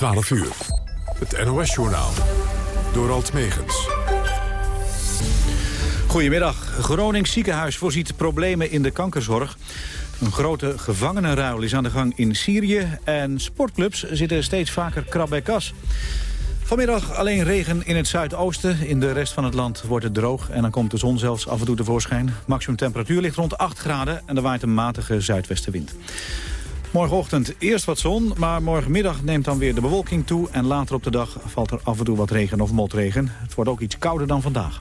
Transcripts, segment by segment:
12 uur. Het NOS-journaal. Door Alt Megens. Goedemiddag. Gronings ziekenhuis voorziet problemen in de kankerzorg. Een grote gevangenenruil is aan de gang in Syrië... en sportclubs zitten steeds vaker krab bij kas. Vanmiddag alleen regen in het zuidoosten. In de rest van het land wordt het droog en dan komt de zon zelfs af en toe tevoorschijn. Maximum temperatuur ligt rond 8 graden en er waait een matige zuidwestenwind. Morgenochtend eerst wat zon, maar morgenmiddag neemt dan weer de bewolking toe... en later op de dag valt er af en toe wat regen of motregen. Het wordt ook iets kouder dan vandaag.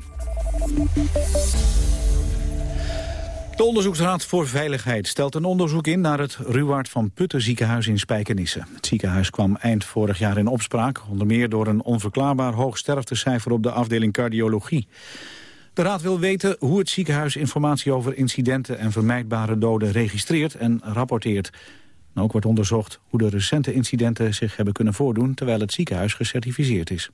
De Onderzoeksraad voor Veiligheid stelt een onderzoek in naar het Ruwaard van Putten ziekenhuis in Spijkenisse. Het ziekenhuis kwam eind vorig jaar in opspraak, onder meer door een onverklaarbaar hoog sterftecijfer op de afdeling cardiologie. De Raad wil weten hoe het ziekenhuis informatie over incidenten en vermijdbare doden registreert en rapporteert. Ook wordt onderzocht hoe de recente incidenten zich hebben kunnen voordoen terwijl het ziekenhuis gecertificeerd is.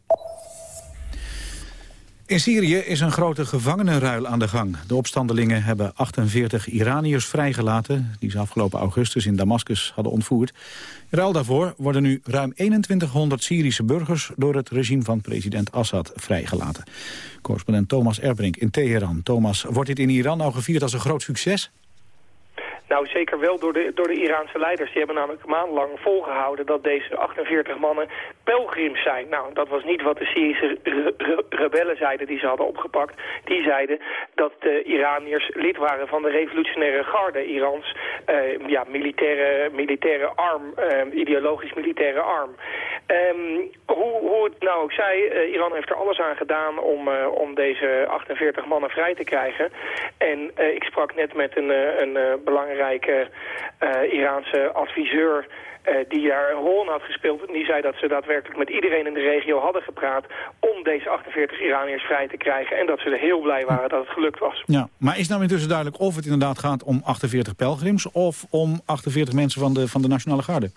In Syrië is een grote gevangenenruil aan de gang. De opstandelingen hebben 48 Iraniërs vrijgelaten... die ze afgelopen augustus in Damascus hadden ontvoerd. In ruil daarvoor worden nu ruim 2100 Syrische burgers... door het regime van president Assad vrijgelaten. Correspondent Thomas Erbrink in Teheran. Thomas, wordt dit in Iran nou gevierd als een groot succes? Nou, zeker wel door de, door de Iraanse leiders. Die hebben namelijk maandenlang volgehouden dat deze 48 mannen pelgrims zijn. Nou, dat was niet wat de Syrische rebellen zeiden die ze hadden opgepakt. Die zeiden dat de Iraniërs lid waren van de revolutionaire garde Irans. Uh, ja, militaire, militaire arm, uh, ideologisch militaire arm. Um, hoe, hoe het nou ook zij, uh, Iran heeft er alles aan gedaan om, om deze 48 mannen vrij te krijgen. En ik sprak net met een, een belangrijke belangrijke uh, Iraanse adviseur uh, die daar een rol in had gespeeld. Die zei dat ze daadwerkelijk met iedereen in de regio hadden gepraat... om deze 48 Iraniërs vrij te krijgen. En dat ze er heel blij waren dat het gelukt was. Ja, maar is nou intussen duidelijk of het inderdaad gaat om 48 pelgrims... of om 48 mensen van de, van de Nationale Garde?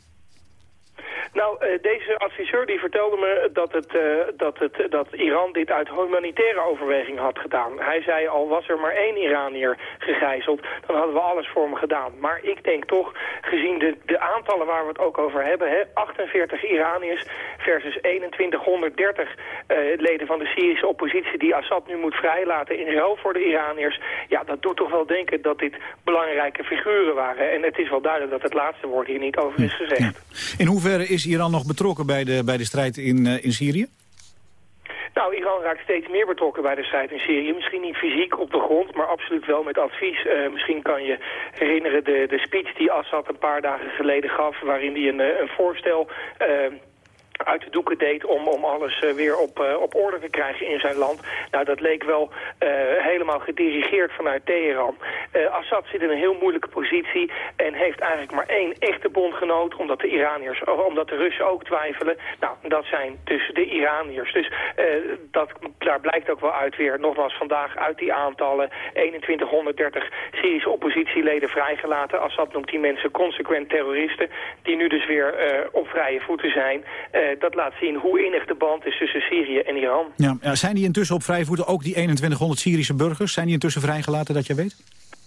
Uh, deze adviseur die vertelde me dat, het, uh, dat, het, dat Iran dit uit humanitaire overweging had gedaan. Hij zei al, was er maar één Iranier gegijzeld, dan hadden we alles voor hem gedaan. Maar ik denk toch, gezien de, de aantallen waar we het ook over hebben, hè, 48 Iraniërs versus 2130 uh, eh, leden van de Syrische oppositie die Assad nu moet vrijlaten in ruil voor de Iraniërs. Ja, dat doet toch wel denken dat dit belangrijke figuren waren. En het is wel duidelijk dat het laatste woord hier niet over is gezegd. In hoeverre is Iran nog betrokken bij de, bij de strijd in, uh, in Syrië? Nou, Iran raakt steeds meer betrokken bij de strijd in Syrië. Misschien niet fysiek op de grond, maar absoluut wel met advies. Uh, misschien kan je herinneren de, de speech die Assad een paar dagen geleden gaf... waarin hij een, een voorstel uh, uit de doeken deed om, om alles uh, weer op, uh, op orde te krijgen in zijn land. Nou, dat leek wel uh, helemaal gedirigeerd vanuit Teheran. Assad zit in een heel moeilijke positie en heeft eigenlijk maar één echte bondgenoot, omdat de Iraniërs, omdat de Russen ook twijfelen. Nou, dat zijn dus de Iraniërs. Dus dat, daar blijkt ook wel uit weer, nogmaals vandaag uit die aantallen, 2130 Syrische oppositieleden vrijgelaten. Assad noemt die mensen consequent terroristen, die nu dus weer op vrije voeten zijn. Eh, dat laat zien hoe innig de band is tussen Syrië en Iran. Ja, ja, zijn die intussen op vrije voeten, ook die 2100 Syrische burgers? Zijn die intussen vrijgelaten, dat je weet?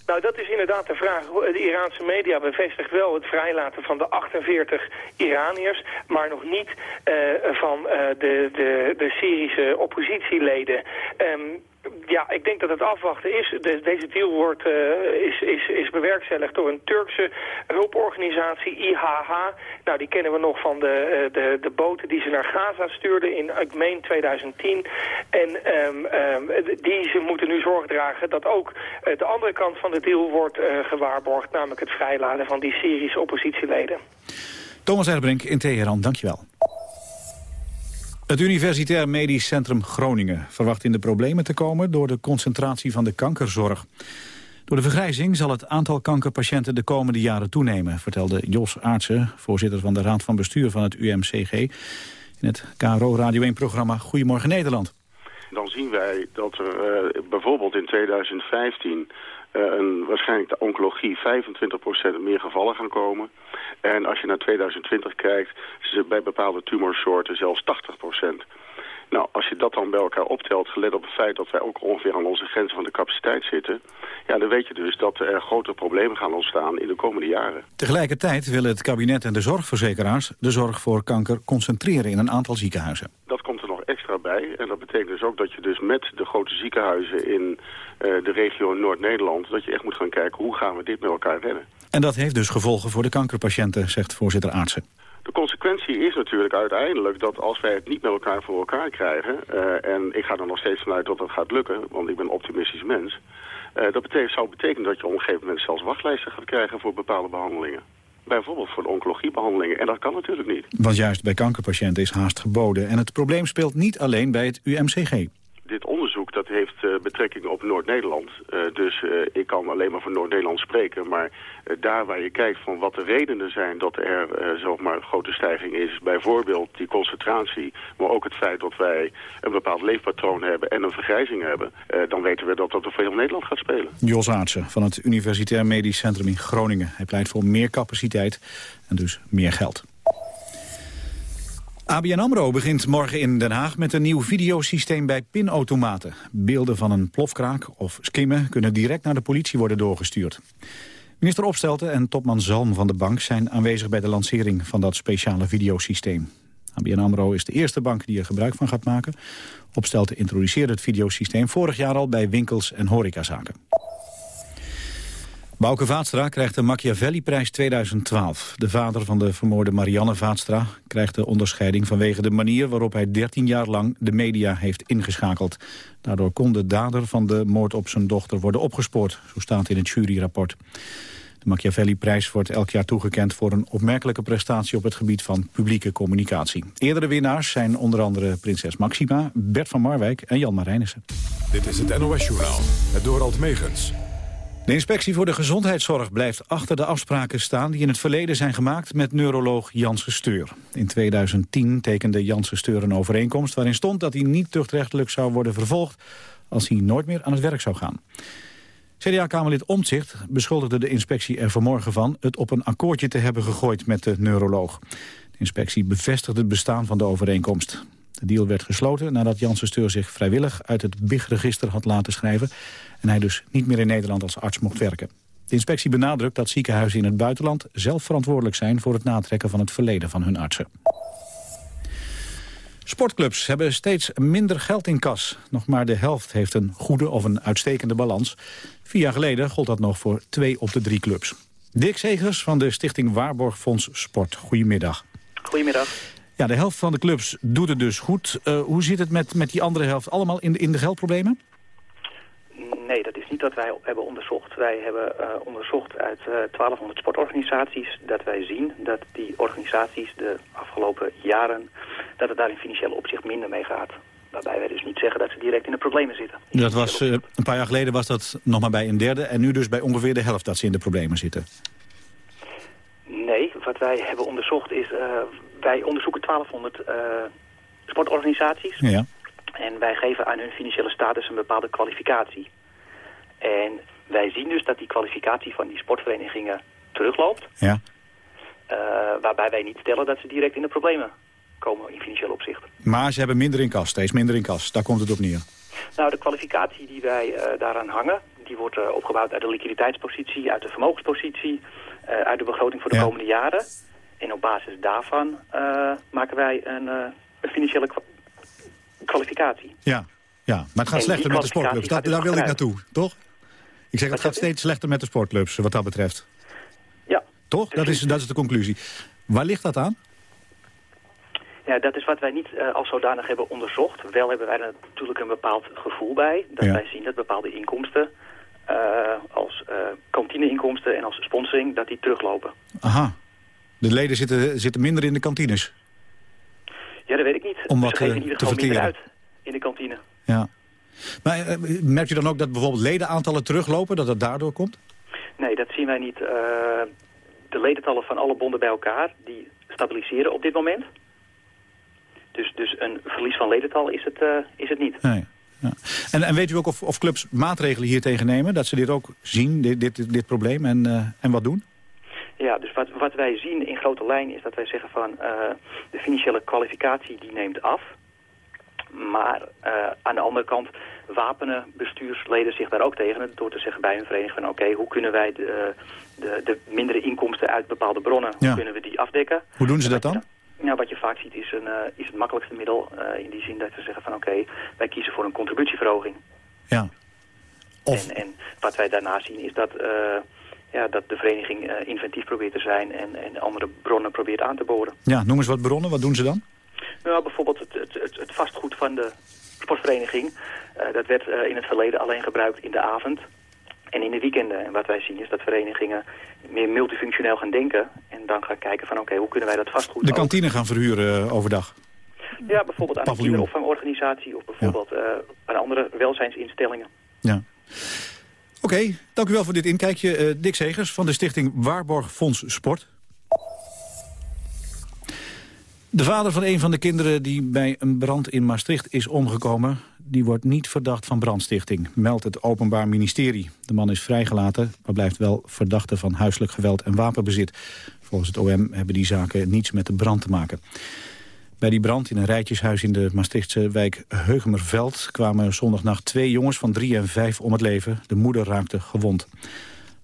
Nou, dat is inderdaad de vraag. De Iraanse media bevestigt wel het vrijlaten van de 48 Iraniërs, maar nog niet uh, van uh, de, de, de Syrische oppositieleden. Um, ja, ik denk dat het afwachten is. deze deal wordt, uh, is, is, is bewerkstelligd door een Turkse hulporganisatie, IHH. Nou, die kennen we nog van de, uh, de, de boten die ze naar Gaza stuurden in, meen, 2010. En um, um, die ze moeten nu zorg dragen dat ook uh, de andere kant van de deal wordt gewaarborgd. Namelijk het vrijlaten van die Syrische oppositieleden. Thomas Erbrink in Teheran, dankjewel. Het Universitair Medisch Centrum Groningen verwacht in de problemen te komen door de concentratie van de kankerzorg. Door de vergrijzing zal het aantal kankerpatiënten de komende jaren toenemen, vertelde Jos Aartsen, voorzitter van de Raad van Bestuur van het UMCG, in het KRO Radio 1-programma Goedemorgen Nederland. Dan zien wij dat er uh, bijvoorbeeld in 2015 uh, een, waarschijnlijk de oncologie 25% meer gevallen gaan komen. En als je naar 2020 kijkt, het bij bepaalde tumorsoorten zelfs 80%. Nou, als je dat dan bij elkaar optelt, gelet op het feit dat wij ook ongeveer aan onze grenzen van de capaciteit zitten, ja, dan weet je dus dat er grote problemen gaan ontstaan in de komende jaren. Tegelijkertijd willen het kabinet en de zorgverzekeraars de zorg voor kanker concentreren in een aantal ziekenhuizen. Dat komt er en dat betekent dus ook dat je dus met de grote ziekenhuizen in uh, de regio Noord-Nederland, dat je echt moet gaan kijken hoe gaan we dit met elkaar redden. En dat heeft dus gevolgen voor de kankerpatiënten, zegt voorzitter Aartsen. De consequentie is natuurlijk uiteindelijk dat als wij het niet met elkaar voor elkaar krijgen... Uh, en ik ga er nog steeds vanuit dat dat gaat lukken, want ik ben een optimistisch mens... Uh, dat betekent, zou betekenen dat je op een gegeven moment zelfs wachtlijsten gaat krijgen voor bepaalde behandelingen. Bijvoorbeeld voor de oncologiebehandelingen. En dat kan natuurlijk niet. Want juist bij kankerpatiënten is haast geboden. En het probleem speelt niet alleen bij het UMCG dit onderzoek dat heeft uh, betrekking op Noord-Nederland. Uh, dus uh, ik kan alleen maar voor Noord-Nederland spreken. Maar daar waar je kijkt van wat de redenen zijn dat er een grote stijging is. Bijvoorbeeld die concentratie. Maar ook het feit dat wij een bepaald leefpatroon hebben en een vergrijzing hebben. dan weten we dat dat voor heel Nederland gaat spelen. Jos Aartsen van het Universitair Medisch Centrum in Groningen. Hij pleit voor meer capaciteit en dus meer geld. ABN AMRO begint morgen in Den Haag met een nieuw videosysteem bij pinautomaten. Beelden van een plofkraak of skimmen kunnen direct naar de politie worden doorgestuurd. Minister Opstelten en topman Zalm van de bank zijn aanwezig bij de lancering van dat speciale videosysteem. ABN AMRO is de eerste bank die er gebruik van gaat maken. Opstelten introduceerde het videosysteem vorig jaar al bij winkels en horecazaken. Bouke Vaatstra krijgt de Machiavelli-prijs 2012. De vader van de vermoorde Marianne Vaatstra krijgt de onderscheiding... vanwege de manier waarop hij 13 jaar lang de media heeft ingeschakeld. Daardoor kon de dader van de moord op zijn dochter worden opgespoord. Zo staat in het juryrapport. De Machiavelli-prijs wordt elk jaar toegekend voor een opmerkelijke prestatie op het gebied van publieke communicatie. Eerdere winnaars zijn onder andere prinses Maxima, Bert van Marwijk en Jan Marijnissen. Dit is het NOS Journaal, het Dorald Megens. De inspectie voor de gezondheidszorg blijft achter de afspraken staan... die in het verleden zijn gemaakt met neuroloog Janssen Steur. In 2010 tekende Janssen Steur een overeenkomst... waarin stond dat hij niet tuchtrechtelijk zou worden vervolgd... als hij nooit meer aan het werk zou gaan. CDA-kamerlid Omtzigt beschuldigde de inspectie er vanmorgen van... het op een akkoordje te hebben gegooid met de neuroloog. De inspectie bevestigde het bestaan van de overeenkomst. De deal werd gesloten nadat Janssen Steur zich vrijwillig uit het BIG-register had laten schrijven en hij dus niet meer in Nederland als arts mocht werken. De inspectie benadrukt dat ziekenhuizen in het buitenland zelf verantwoordelijk zijn voor het natrekken van het verleden van hun artsen. Sportclubs hebben steeds minder geld in kas. Nog maar de helft heeft een goede of een uitstekende balans. Vier jaar geleden gold dat nog voor twee op de drie clubs. Dick Segers van de stichting Waarborgfonds Sport. Goedemiddag. Goedemiddag. Ja, de helft van de clubs doet het dus goed. Uh, hoe zit het met, met die andere helft? Allemaal in, in de geldproblemen? Nee, dat is niet wat wij hebben onderzocht. Wij hebben uh, onderzocht uit uh, 1200 sportorganisaties dat wij zien dat die organisaties de afgelopen jaren, dat het daar in financiële opzicht minder mee gaat. Waarbij wij dus niet zeggen dat ze direct in de problemen zitten. Dat was, uh, een paar jaar geleden was dat nog maar bij een derde en nu dus bij ongeveer de helft dat ze in de problemen zitten. Nee, wat wij hebben onderzocht is, wij onderzoeken 1200 sportorganisaties. Ja. En wij geven aan hun financiële status een bepaalde kwalificatie. En wij zien dus dat die kwalificatie van die sportverenigingen terugloopt. Ja. Uh, waarbij wij niet stellen dat ze direct in de problemen komen in financieel opzicht. Maar ze hebben minder in kas, steeds minder in kas. Daar komt het op neer. Nou, de kwalificatie die wij uh, daaraan hangen... die wordt uh, opgebouwd uit de liquiditeitspositie, uit de vermogenspositie... uit de begroting voor de ja. komende jaren. En op basis daarvan maken wij een, een financiële kwalificatie. Ja, ja, maar het gaat slechter met de sportclubs. Dat, daar wil ik naartoe, toch? Ik zeg, het gaat steeds slechter met de sportclubs, wat dat betreft. Ja. Toch? Dat is, dat is de conclusie. Waar ligt dat aan? Ja, dat is wat wij niet uh, als zodanig hebben onderzocht. Wel hebben wij er natuurlijk een bepaald gevoel bij. Dat ja. wij zien dat bepaalde inkomsten, uh, als uh, kantineinkomsten en als sponsoring, dat die teruglopen. Aha. De leden zitten, zitten minder in de kantines? Ja, dat weet ik niet. Om wat Ze geven in ieder geval minder uit in de kantine. Ja. Maar uh, merkt u dan ook dat bijvoorbeeld ledenaantallen teruglopen, dat dat daardoor komt? Nee, dat zien wij niet. Uh, de ledentallen van alle bonden bij elkaar, die stabiliseren op dit moment. Dus, dus een verlies van ledental is het, uh, is het niet. Nee. Ja. En, en weet u ook of, of clubs maatregelen hier tegen nemen? Dat ze dit ook zien, dit, dit, dit probleem, en, uh, en wat doen? Ja, dus wat, wat wij zien in grote lijn is dat wij zeggen van... Uh, de financiële kwalificatie die neemt af. Maar aan de andere kant wapenen bestuursleden zich daar ook tegen... door te zeggen bij hun vereniging van oké, hoe kunnen wij de, de, de, mindere inkomsten uit bepaalde bronnen... hoe kunnen we die afdekken? Hoe doen ze dat dan? Nou, wat je vaak ziet is, een, is het makkelijkste middel in die zin dat ze zeggen van oké, wij kiezen voor een contributieverhoging. Ja. Of... En, en wat wij daarna zien is dat ja, dat de vereniging inventief probeert te zijn en, en andere bronnen probeert aan te boren. Ja, noem eens wat bronnen. Wat doen ze dan? Nou, bijvoorbeeld het, het, het, vastgoed van de sportvereniging. Uh, dat werd uh, in het verleden alleen gebruikt in de avond en in de weekenden. En wat wij zien is dat verenigingen meer multifunctioneel gaan denken... en dan gaan kijken van oké, hoe kunnen wij dat vastgoed... De kantine gaan verhuren overdag? Ja, bijvoorbeeld aan een kinderopvangorganisatie... of bijvoorbeeld ja. aan andere welzijnsinstellingen. Ja. Oké, dank u wel voor dit inkijkje. Dick Segers van de stichting Waarborg Fonds Sport. De vader van een van de kinderen die bij een brand in Maastricht is omgekomen... die wordt niet verdacht van brandstichting, meldt het Openbaar Ministerie. De man is vrijgelaten, maar blijft wel verdachte van huiselijk geweld en wapenbezit. Volgens het OM hebben die zaken niets met de brand te maken. Bij die brand in een rijtjeshuis in de Maastrichtse wijk Heugemerveld... kwamen zondagnacht twee jongens van drie en vijf om het leven. De moeder raakte gewond.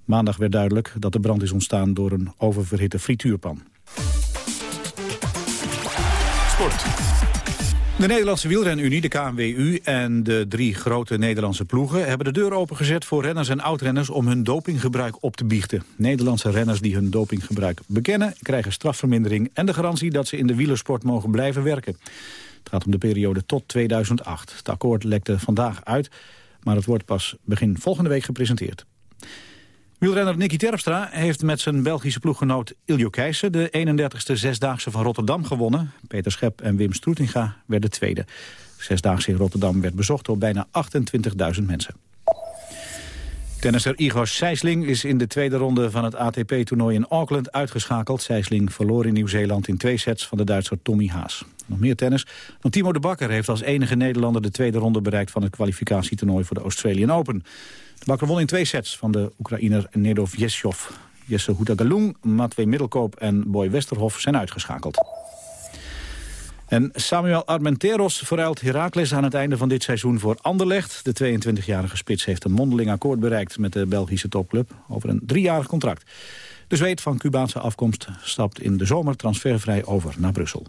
Maandag werd duidelijk dat de brand is ontstaan door een oververhitte frituurpan. De Nederlandse wielrenunie, de KNWU en de drie grote Nederlandse ploegen... hebben de deur opengezet voor renners en oudrenners om hun dopinggebruik op te biechten. Nederlandse renners die hun dopinggebruik bekennen... krijgen strafvermindering en de garantie dat ze in de wielersport mogen blijven werken. Het gaat om de periode tot 2008. Het akkoord lekte vandaag uit, maar het wordt pas begin volgende week gepresenteerd. Wielrenner Nicky Terpstra heeft met zijn Belgische ploeggenoot Iljo Keijsen... de 31ste Zesdaagse van Rotterdam gewonnen. Peter Schep en Wim Stroetinga werden tweede. De Zesdaagse in Rotterdam werd bezocht door bijna 28.000 mensen. Tennisser Igor Sijsling is in de tweede ronde van het ATP-toernooi in Auckland uitgeschakeld. Sijsling verloor in Nieuw-Zeeland in twee sets van de Duitser Tommy Haas. Nog meer tennis, want Timo de Bakker heeft als enige Nederlander de tweede ronde bereikt van het kwalificatietoernooi voor de Australian Open. De Bakker won in twee sets van de Oekraïner Nedov Yesjov. Jesse Houtagalung, Matwee Middelkoop en Boy Westerhof zijn uitgeschakeld. En Samuel Armenteros verruilt Heracles aan het einde van dit seizoen voor Anderlecht. De 22-jarige spits heeft een mondeling akkoord bereikt met de Belgische topclub over een driejarig contract. De Zweed van Cubaanse afkomst stapt in de zomer transfervrij over naar Brussel.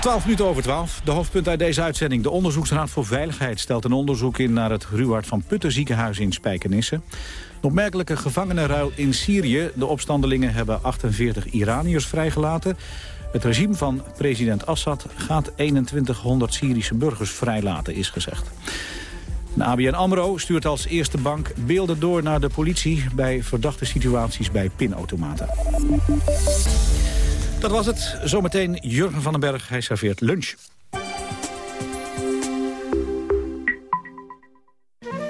12 minuten over 12. De hoofdpunt uit deze uitzending. De Onderzoeksraad voor Veiligheid stelt een onderzoek in naar het Ruwaard van Putten ziekenhuis in Spijkenisse. Opmerkelijke gevangenenruil in Syrië. De opstandelingen hebben 48 Iraniërs vrijgelaten. Het regime van president Assad gaat 2100 Syrische burgers vrijlaten, is gezegd. De ABN AMRO stuurt als eerste bank beelden door naar de politie... bij verdachte situaties bij pinautomaten. Dat was het. Zometeen Jurgen van den Berg. Hij serveert lunch.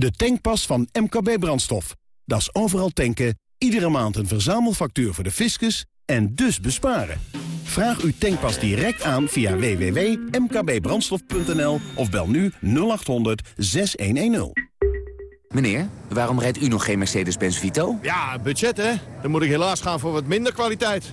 De tankpas van MKB Brandstof. Dat is overal tanken, iedere maand een verzamelfactuur voor de fiscus en dus besparen. Vraag uw tankpas direct aan via www.mkbbrandstof.nl of bel nu 0800 6110. Meneer, waarom rijdt u nog geen Mercedes-Benz Vito? Ja, budget hè. Dan moet ik helaas gaan voor wat minder kwaliteit.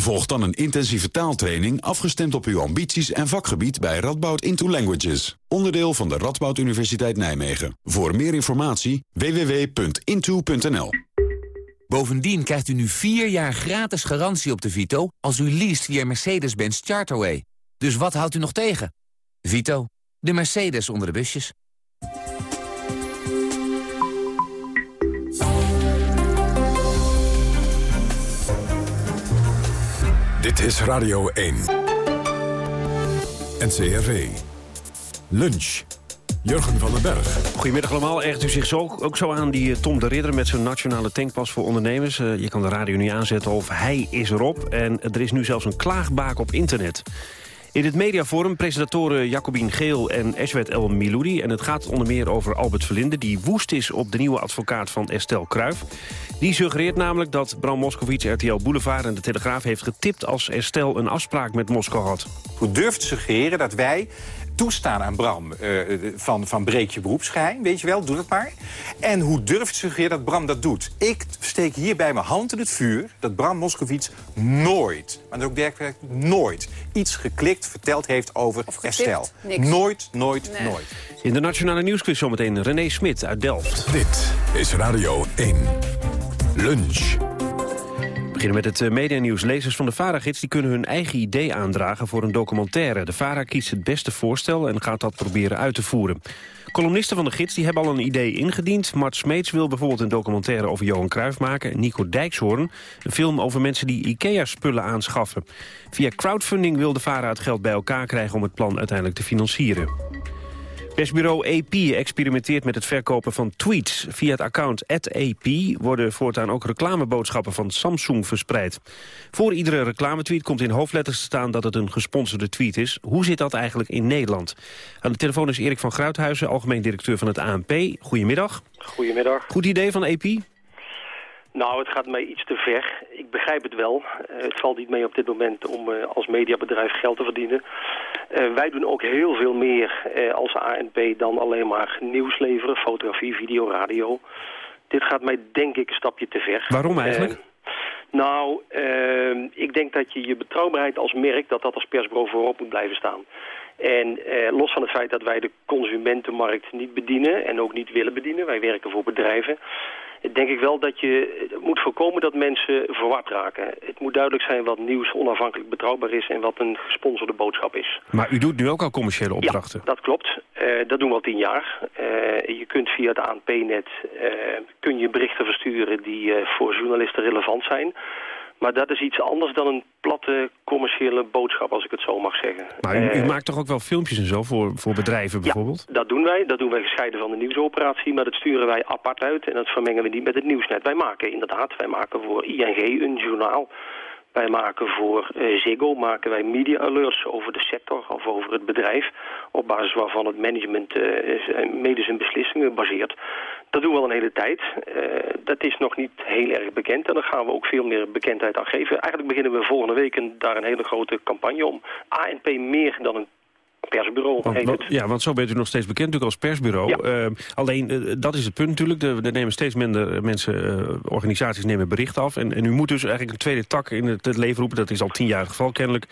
Volg dan een intensieve taaltraining afgestemd op uw ambities en vakgebied bij Radboud Into Languages. Onderdeel van de Radboud Universiteit Nijmegen. Voor meer informatie www.into.nl Bovendien krijgt u nu vier jaar gratis garantie op de Vito... als u leest via Mercedes-Benz Charterway. Dus wat houdt u nog tegen? Vito, de Mercedes onder de busjes. Dit is Radio 1. NCRV. Lunch. Jurgen van den Berg. Goedemiddag allemaal. Ergt u zich zo, ook zo aan die eh, Tom de Ridder... met zijn nationale tankpas voor ondernemers? Eh, je kan de radio nu aanzetten of hij is erop. En er is nu zelfs een klaagbaak op internet. In het mediaforum presentatoren Jacobien Geel en Eswet El Miloudi. En het gaat onder meer over Albert Verlinde... die woest is op de nieuwe advocaat van Estelle Kruijf. Die suggereert namelijk dat Bram Moskowitz RTL Boulevard en de Telegraaf heeft getipt... als Estelle een afspraak met Moskou had. Hoe durft suggereren dat wij toestaan aan Bram uh, van, van breek je beroepsgeheim, weet je wel, doe dat maar. En hoe durft te suggereren dat Bram dat doet? Ik steek hierbij mijn hand in het vuur dat Bram Moskowitz nooit, maar ook werkelijk nooit, iets geklikt, verteld heeft over Estelle. Nooit, nooit, nooit. In de Nationale Nieuwsquiz zometeen René Smit uit Delft. Dit is Radio 1. Lunch. Beginnen met het eh, medianieuws. Lezers van de VARA-gids die kunnen hun eigen idee aandragen voor een documentaire. De VARA kiest het beste voorstel en gaat dat proberen uit te voeren. Columnisten van de gids die hebben al een idee ingediend. Mart Smeets wil bijvoorbeeld een documentaire over Johan Cruijff maken. Nico Dijkshoorn een film over mensen die IKEA-spullen aanschaffen. Via crowdfunding wil de VARA het geld bij elkaar krijgen om het plan uiteindelijk te financieren. Persbureau AP experimenteert met het verkopen van tweets. Via het account AP worden voortaan ook reclameboodschappen van Samsung verspreid. Voor iedere reclametweet komt in hoofdletters te staan dat het een gesponsorde tweet is. Hoe zit dat eigenlijk in Nederland? Aan de telefoon is Erik van Gruithuizen, algemeen directeur van het ANP. Goedemiddag. Goedemiddag. Goed idee van AP? Nou, het gaat mij iets te ver. Ik begrijp het wel. Uh, het valt niet mee op dit moment om uh, als mediabedrijf geld te verdienen. Uh, wij doen ook heel veel meer als ANP dan alleen maar nieuws leveren. Fotografie, video, radio. Dit gaat mij denk ik een stapje te ver. Waarom eigenlijk? nou, ik denk dat je je betrouwbaarheid als merk... dat dat als persbureau voorop moet blijven staan. En los van het feit dat wij de consumentenmarkt niet bedienen... en ook niet willen bedienen, wij werken voor bedrijven denk ik wel dat je moet voorkomen dat mensen verward raken. Het moet duidelijk zijn wat nieuws onafhankelijk betrouwbaar is en wat een gesponsorde boodschap is. Maar u doet nu ook al commerciële opdrachten? Ja, dat klopt. Uh, dat doen we al tien jaar. Uh, je kunt via het ANP-net uh, kun je berichten versturen die voor journalisten relevant zijn. Maar dat is iets anders dan een platte commerciële boodschap, als ik het zo mag zeggen. Maar u, u maakt toch ook wel filmpjes en zo voor, voor bedrijven bijvoorbeeld? Ja, dat doen wij. Dat doen wij gescheiden van de nieuwsoperatie. Maar dat sturen wij apart uit en dat vermengen we niet met het nieuwsnet. Wij maken inderdaad, wij maken voor ING een journaal wij maken voor uh, Ziggo maken wij media alerts over de sector of over het bedrijf. Op basis waarvan het management uh, mede zijn beslissingen baseert. Dat doen we al een hele tijd. Dat is nog niet heel erg bekend en daar gaan we ook veel meer bekendheid aan geven. Eigenlijk beginnen we volgende week daar een hele grote campagne om. ANP meer dan een persbureau want, Ja, want zo bent u nog steeds bekend natuurlijk als persbureau. Uh, alleen, uh, dat is het punt natuurlijk. Er nemen steeds minder mensen, uh, organisaties nemen bericht af. En, en u moet dus eigenlijk een tweede tak in het, het leven roepen. Dat is al tien jaar het geval kennelijk.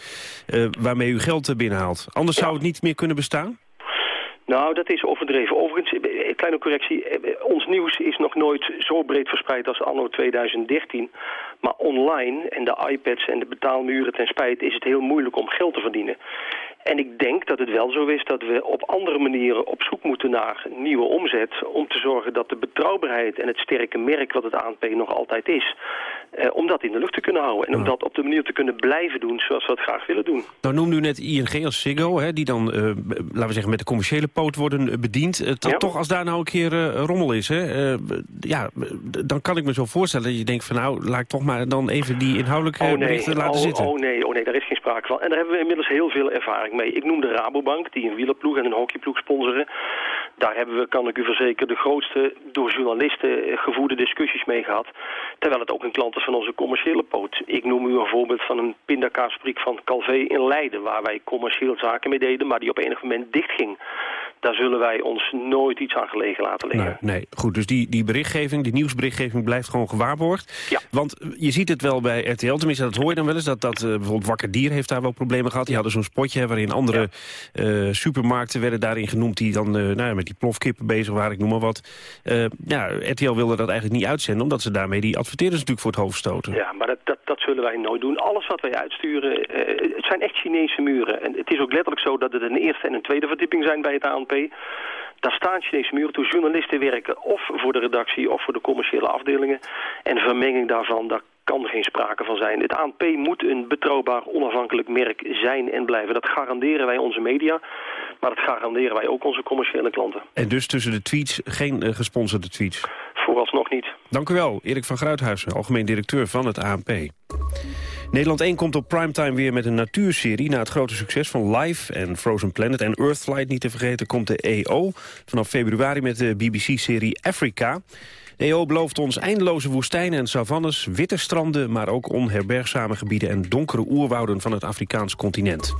waarmee u geld binnenhaalt. Anders zou het niet meer kunnen bestaan? Nou, dat is overdreven. Overigens, kleine correctie. Ons nieuws is nog nooit zo breed verspreid als anno 2013. Maar online en de iPads en de betaalmuren ten spijt is het heel moeilijk om geld te verdienen. En ik denk dat het wel zo is dat we op andere manieren op zoek moeten naar nieuwe omzet... om te zorgen dat de betrouwbaarheid en het sterke merk wat het ANP nog altijd is... Eh, om dat in de lucht te kunnen houden. En om dat op de manier te kunnen blijven doen zoals we het graag willen doen. Nou noemde u net ING als Ziggo, hè, die dan, uh, laten we zeggen, met de commerciële poot worden eh, bediend. Ja. Toch als daar nou een keer rommel is, hè, ja, dan kan ik me zo voorstellen dat je denkt van nou, laat ik toch maar dan even die inhoudelijke oh, nee. laten oh, zitten. Oh nee, oh nee, daar is geen sprake van. En daar hebben we inmiddels heel veel ervaring Ik noem de Rabobank, die een wielerploeg en een hockeyploeg sponsoren. Daar hebben we, kan ik u verzekeren, de grootste door journalisten gevoerde discussies mee gehad. Terwijl het ook een klant is van onze commerciële poot. Ik noem u een voorbeeld van een pindakaasfabriek van Calvé in Leiden... waar wij commercieel zaken mee deden, maar die op enig moment dichtging. Daar zullen wij ons nooit iets aan gelegen laten liggen. Nee, nee. goed. Dus die, die berichtgeving, die nieuwsberichtgeving blijft gewoon gewaarborgd. Ja. Want je ziet het wel bij RTL, tenminste dat hoor je dan wel eens... dat, dat eh, bijvoorbeeld Wakker Dier heeft daar wel problemen gehad. Die hadden zo'n spotje waarin andere eh, supermarkten werden daarin genoemd... die dan eh, nou ja, met die plofkippen bezig waren, ik noem maar wat. Eh, ja, RTL wilde dat eigenlijk niet uitzenden... omdat ze daarmee die adverteerders natuurlijk voor het hoofd stoten. Ja, maar dat, dat, dat zullen wij nooit doen. Alles wat wij uitsturen, eh, het zijn echt Chinese muren. En het is ook letterlijk zo dat het een eerste en een tweede verdieping zijn bij het Daar staan Chinese muren toe. Journalisten werken of voor de redactie of voor de commerciële afdelingen. En vermenging daarvan, daar kan geen sprake van zijn. Het ANP moet een betrouwbaar, onafhankelijk merk zijn en blijven. Dat garanderen wij onze media, maar dat garanderen wij ook onze commerciële klanten. En dus tussen de tweets geen eh, gesponsorde tweets. Vooralsnog niet. Dank u wel, Erik van Gruithuizen, algemeen directeur van het ANP. Nederland 1 komt op primetime weer met een natuurserie. Na het grote succes van Life en Frozen Planet en Earthflight niet te vergeten... komt de EO vanaf februari met de BBC-serie Africa. De EO belooft ons eindeloze woestijnen en savannes, witte stranden... maar ook onherbergzame gebieden en donkere oerwouden van het Afrikaans continent.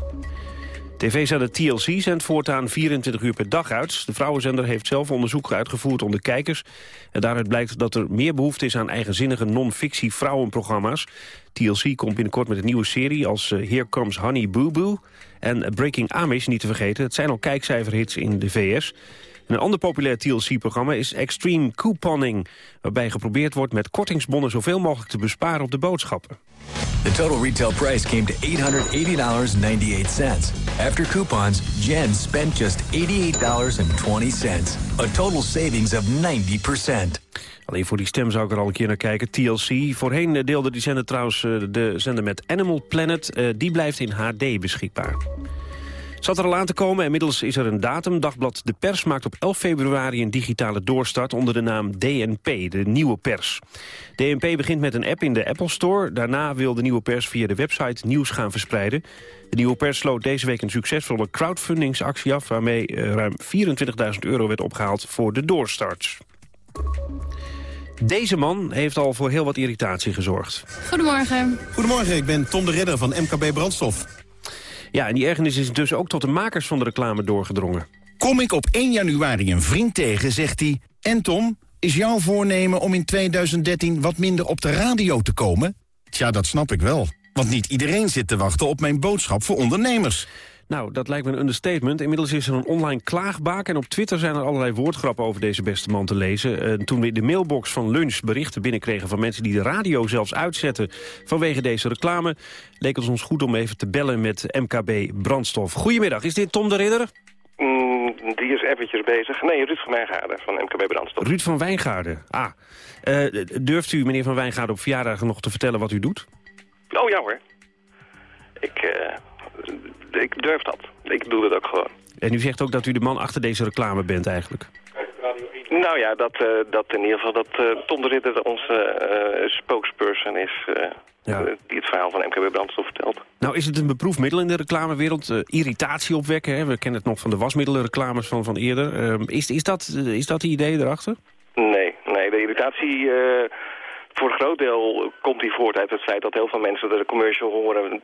TV-zender TLC zendt voortaan 24 uur per dag uit. De vrouwenzender heeft zelf onderzoek uitgevoerd onder kijkers. En daaruit blijkt dat er meer behoefte is aan eigenzinnige non-fictie vrouwenprogramma's. TLC komt binnenkort met een nieuwe serie als eh, Here Comes Honey Boo Boo. En Breaking Amish, niet te vergeten. Het zijn al kijkcijferhits in de VS. En een ander populair TLC-programma is Extreme Couponing... waarbij geprobeerd wordt met kortingsbonnen zoveel mogelijk te besparen op de boodschappen. The total retail price came to $880.98. After coupons, Jen spent just $88.20. A total savings of 90%. Alleen voor die stem zou ik er al een keer naar kijken. TLC. Voorheen eh, deelde die zender trouwens eh, de zender met Animal Planet. Eh, die blijft in HD beschikbaar. Zat er al aan te komen. Inmiddels is er een datum. Dagblad De Pers maakt op 11 februari een digitale doorstart onder de naam DNP, de Nieuwe Pers. DNP begint met een app in de Apple Store. Daarna wil de Nieuwe Pers via de website nieuws gaan verspreiden. De Nieuwe Pers sloot deze week een succesvolle crowdfundingsactie af... waarmee eh, ruim 24.000 euro werd opgehaald voor de doorstart. Deze man heeft al voor heel wat irritatie gezorgd. Goedemorgen. Goedemorgen, ik ben Tom de Ridder van MKB Brandstof. Ja, en die ergernis is dus ook tot de makers van de reclame doorgedrongen. Kom ik op 1 januari een vriend tegen, zegt hij... En Tom, is jouw voornemen om in 2013 wat minder op de radio te komen? Tja, dat snap ik wel. Want niet iedereen zit te wachten op mijn boodschap voor ondernemers. Nou, dat lijkt me een understatement. Inmiddels is er een online klaagbaak... en op Twitter zijn er allerlei woordgrappen over deze beste man te lezen. Uh, toen we in de mailbox van Lunch berichten binnenkregen... van mensen die de radio zelfs uitzetten vanwege deze reclame... leek het ons goed om even te bellen met MKB Brandstof. Goedemiddag, is dit Tom de Ridder? Mm, die is eventjes bezig. Nee, Ruud van Wijngaarden van MKB Brandstof. Ruud van Wijngaarden, ah. Uh, durft u, meneer van Wijngaarden, op verjaardag nog te vertellen wat u doet? Oh ja hoor. Ik... Uh ik durf dat. Ik doe dat ook gewoon. En u zegt ook dat u de man achter deze reclame bent eigenlijk? Nou ja, dat, uh, dat in ieder geval dat uh, Tom de Ridder onze uh, spokesperson is... Ja. die het verhaal van MKB Brandstof vertelt. Nou, is het een beproefd middel in de reclamewereld? irritatie opwekken, hè? we kennen het nog van de wasmiddelenreclames van, van eerder. Ehm, is, is, dat, is dat het idee erachter? Nee, nee de irritatie... voor een groot deel komt die voort uit het feit dat heel veel mensen de commercial horen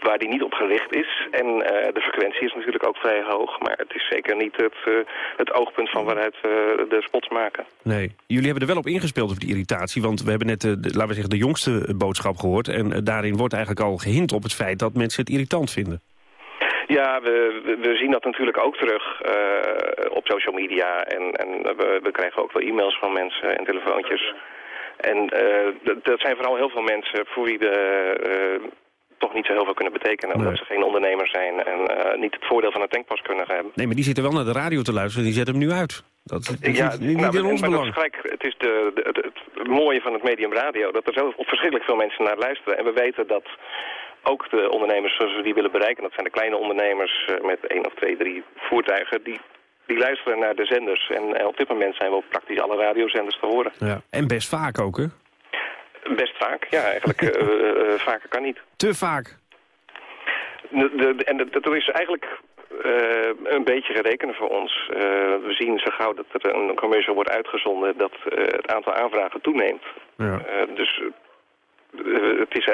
waar die niet op gericht is. En uh, de frequentie is natuurlijk ook vrij hoog. Maar het is zeker niet het, uh, het oogpunt van waaruit uh, de spots maken. Nee. Jullie hebben er wel op ingespeeld op die irritatie. Want we hebben net, de, laten we zeggen, de jongste boodschap gehoord. En daarin wordt eigenlijk al gehint op het feit dat mensen het irritant vinden. Ja, we, we zien dat natuurlijk ook terug op social media. En, en we, we krijgen ook wel e-mails van mensen en telefoontjes. En dat zijn vooral heel veel mensen voor wie de toch niet zo heel veel kunnen betekenen. Omdat ze geen ondernemer zijn en uh, niet het voordeel van een tankpas kunnen hebben. Nee, maar die zitten wel naar de radio te luisteren. Die zetten hem nu uit. Dat, dat ja, is niet, nou, in ons maar belang. Dat is gelijk, het is de, het mooie van het medium radio. Dat er zo verschrikkelijk veel mensen naar luisteren. En we weten dat ook de ondernemers zoals we die willen bereiken... dat zijn de kleine ondernemers uh, met één of twee, drie voertuigen... die die luisteren naar de zenders. En uh, op dit moment zijn we op praktisch alle radiozenders te horen. Ja. En best vaak ook, hè? Best vaak, ja. Eigenlijk uh, vaker kan niet. Te vaak? De, de, en dat, is eigenlijk uh, een beetje gerekenen voor ons. Uh, we zien zo gauw dat er een commercial wordt uitgezonden... dat uh, het aantal aanvragen toeneemt. Ja. dus het is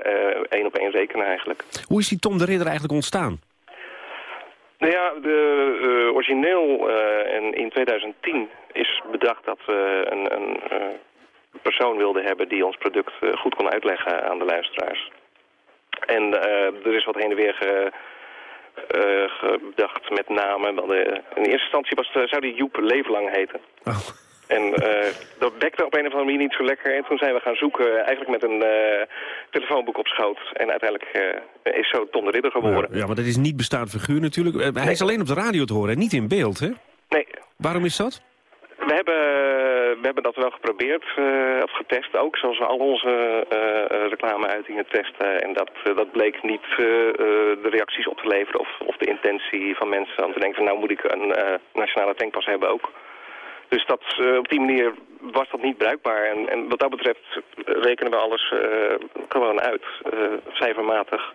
één op één rekenen eigenlijk. Hoe is die Tom de Ridder eigenlijk ontstaan? Nou ja, de, eh, origineel eh, en in 2010 is bedacht dat we een, een eh, persoon wilden hebben die ons product eh, goed kon uitleggen aan de luisteraars. En eh, er is wat heen en weer ge, eh, gedacht met namen. Want, in eerste instantie was het, zou die Joep Levenlang heten. En eh, dat bekte op een of andere manier niet zo lekker. En toen zijn we gaan zoeken, eigenlijk met een telefoonboek op schoot. En uiteindelijk is zo Tom de Ridder geworden. Ja, maar dat is niet bestaand figuur natuurlijk. Hij is alleen op de radio te horen en niet in beeld, hè? Nee. Waarom is dat? We hebben, we hebben dat wel geprobeerd, eh, of getest ook, zoals we al onze eh, reclameuitingen testen. En dat, dat bleek niet de reacties op te leveren of, of de intentie van mensen om te denken van nou moet ik een nationale tankpas hebben ook. Dus dat, op die manier was dat niet bruikbaar. En, en wat dat betreft rekenen we alles gewoon uit, cijfermatig.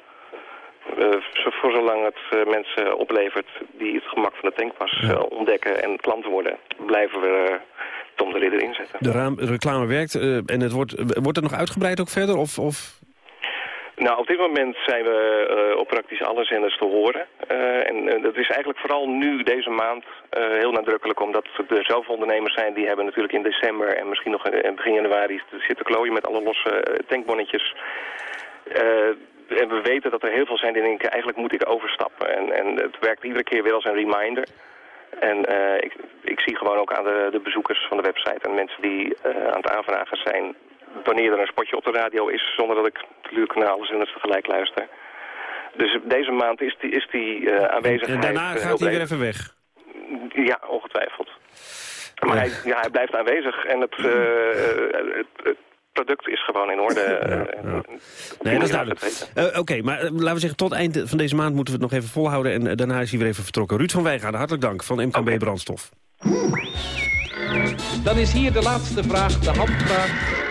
Eh, zo- voor zolang het eh, mensen oplevert die het gemak van de tankpas eh, ontdekken en klant worden, blijven we Tom de Ridder inzetten. De raam, reclame werkt en het wordt, wordt het nog uitgebreid ook verder? Of, of... Nou, op dit moment zijn we op praktisch alle zenders te horen. En dat is eigenlijk vooral nu, deze maand, heel nadrukkelijk... omdat er zoveel ondernemers zijn die hebben natuurlijk in december... en misschien nog in begin januari zitten klooien met alle losse tankbonnetjes... En we weten dat er heel veel zijn die denken, eigenlijk moet ik overstappen. En, en het werkt iedere keer weer als een reminder. En eh, ik, ik zie gewoon ook aan de, de bezoekers van de website en mensen die eh, aan het aanvragen zijn... wanneer er een spotje op de radio is, zonder dat ik natuurlijk naar alle zenders tegelijk luister. Dus deze maand is die, is die aanwezigheid... En daarna gaat hij weer even weg. Ja, ongetwijfeld. Maar hij, ja, hij blijft aanwezig en het, het, het product is gewoon in orde. eh, Nee, dat is duidelijk. Eh, Oké, maar eh, laten we zeggen, tot eind van deze maand moeten we het nog even volhouden. En daarna is hij weer even vertrokken. Ruud van Wijngaarden, hartelijk dank van MKB Brandstof. Dan is hier de laatste vraag, de handvraag.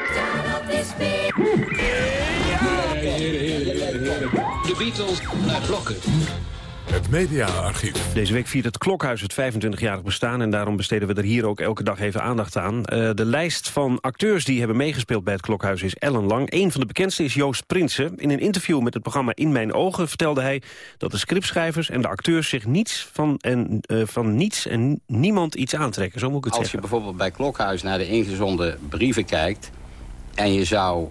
De Beatles naar blokken. Het mediaarchief. Deze week viert het Klokhuis het 25-jarig bestaan... en daarom besteden we er hier ook elke dag even aandacht aan. Eh, de lijst van acteurs die hebben meegespeeld bij het Klokhuis is ellenlang. Een van de bekendste is Joost Prinsen. In een interview met het programma In Mijn Ogen vertelde hij... dat de scriptschrijvers en de acteurs zich niets van, en, eh, van niets en niemand iets aantrekken. Zo moet ik het Als je zeggen. bijvoorbeeld bij Klokhuis naar de ingezonden brieven kijkt... en je zou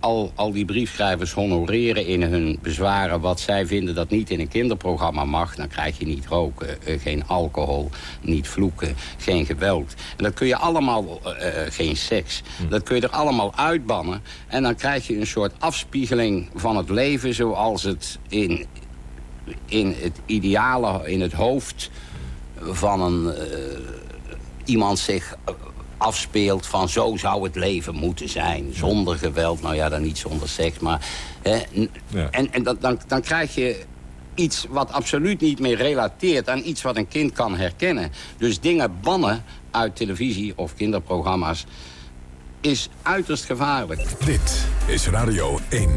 al, al die briefschrijvers honoreren in hun bezwaren... wat zij vinden dat niet in een kinderprogramma mag... dan krijg je niet roken, eh, geen alcohol, niet vloeken, geen geweld. En dat kun je allemaal, eh, eh, geen seks, dat kun je er allemaal uitbannen... en dan krijg je een soort afspiegeling van het leven... zoals het in, in het ideale, in het hoofd van een, iemand zich afspeelt van zo zou het leven moeten zijn. Zonder geweld, nou ja, dan niet zonder seks. Maar, hè, En, en dat, dan, dan krijg je iets wat absoluut niet meer relateert aan iets wat een kind kan herkennen. Dus dingen bannen uit televisie of kinderprogramma's is uiterst gevaarlijk. Dit is Radio 1.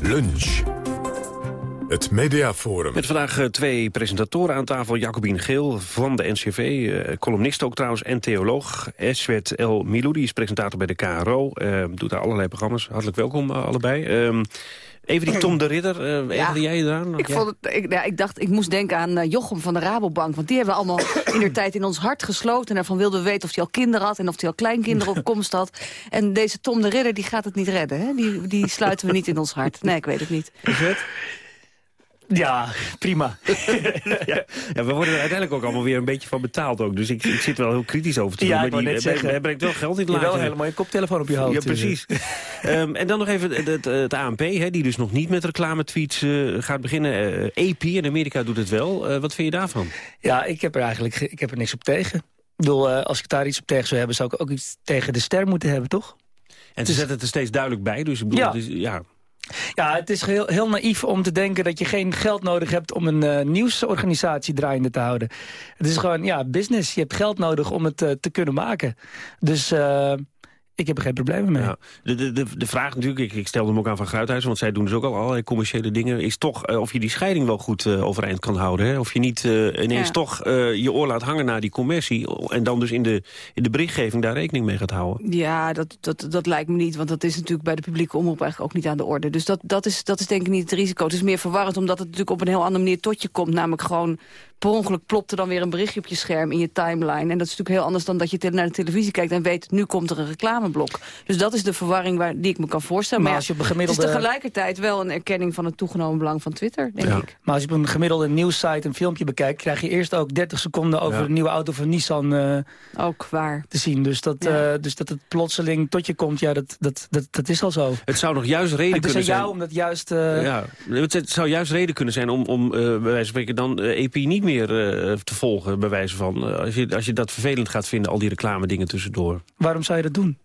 Lunch. Het Mediaforum. Met vandaag eh, twee presentatoren aan tafel. Jacobien Geel van de NCV, eh, columnist ook trouwens en theoloog. Eswet El Miloudi is presentator bij de KRO. eh, doet daar allerlei programma's. Hartelijk welkom allebei. Ehm, even die Tom de Ridder, eh ergerde jij je eraan? Ik, Ja. vond het, ik, ja, ik dacht, ik moest denken aan Jochem van de Rabobank. Want die hebben we allemaal in de tijd in ons hart gesloten. En daarvan wilden we weten of hij al kinderen had en of hij al kleinkinderen op komst had. En deze Tom de Ridder, die gaat het niet redden. Hè? Die, die sluiten we niet in ons hart. Nee, ik weet het niet. Ja, prima. ja, we worden er uiteindelijk ook allemaal weer een beetje van betaald ook. Dus ik, ik zit wel heel kritisch over te doen. Ja, maar die net zeggen. brengt wel geld in het Je hebt wel laadje. een hele mooie koptelefoon op je hoofd. Ja, precies. Ehm, en dan nog even het, het, het ANP, hè, die dus nog niet met reclametweets eh, gaat beginnen. Eh AP in Amerika doet het wel. Eh, wat vind je daarvan? Ja, ik heb er eigenlijk ge- ik heb er niks op tegen. Ik bedoel, eh, als ik daar iets op tegen zou hebben... zou ik ook iets tegen de ster moeten hebben, toch? En ze zetten het er steeds duidelijk bij. Dus ik bedoel, Ja. is- ja. Ja, het is heel, heel naïef om te denken dat je geen geld nodig hebt... om een eh, nieuwsorganisatie draaiende te houden. Het is gewoon, ja, business. Je hebt geld nodig om het eh, te kunnen maken. Dus... ik heb er geen problemen mee. Ja. De, de, de, de vraag natuurlijk, ik, ik stelde hem ook aan van Gruithuis... want zij doen dus ook al allerlei commerciële dingen... is toch eh, of je die scheiding wel goed eh, overeind kan houden. Hè? Of je niet eh, ineens Ja. toch eh, je oor laat hangen naar die commercie... en dan dus in de, in de berichtgeving daar rekening mee gaat houden. Ja, dat, dat, dat lijkt me niet, want dat is natuurlijk bij de publieke omroep eigenlijk ook niet aan de orde. Dus dat, dat, is, dat is denk ik niet het risico. Het is meer verwarrend omdat het natuurlijk op een heel andere manier tot je komt. Namelijk gewoon per ongeluk plopt er dan weer een berichtje op je scherm in je timeline. En dat is natuurlijk heel anders dan dat je naar de televisie kijkt en weet, nu komt er een reclameblok. Dus dat is de verwarring waar, die ik me kan voorstellen. Maar Maar, als je op een gemiddelde- het is tegelijkertijd wel een erkenning van het toegenomen belang van Twitter, denk ik. Maar als je op een gemiddelde nieuwssite een filmpje bekijkt... krijg je eerst ook 30 seconden over Ja. de nieuwe auto van Nissan eh, ook waar. te zien. Dus dat, Ja. eh, dus dat het plotseling tot je komt, ja, dat, dat, dat, dat is al zo. Het zou nog juist reden kunnen zijn... jou om dat juist... eh, Ja, het zou juist reden kunnen zijn om, om eh, bij wijze van spreken dan EP niet meer eh, te volgen. Bij wijze van, eh, als, je, als je dat vervelend gaat vinden, al die reclame dingen tussendoor. Waarom zou je dat doen?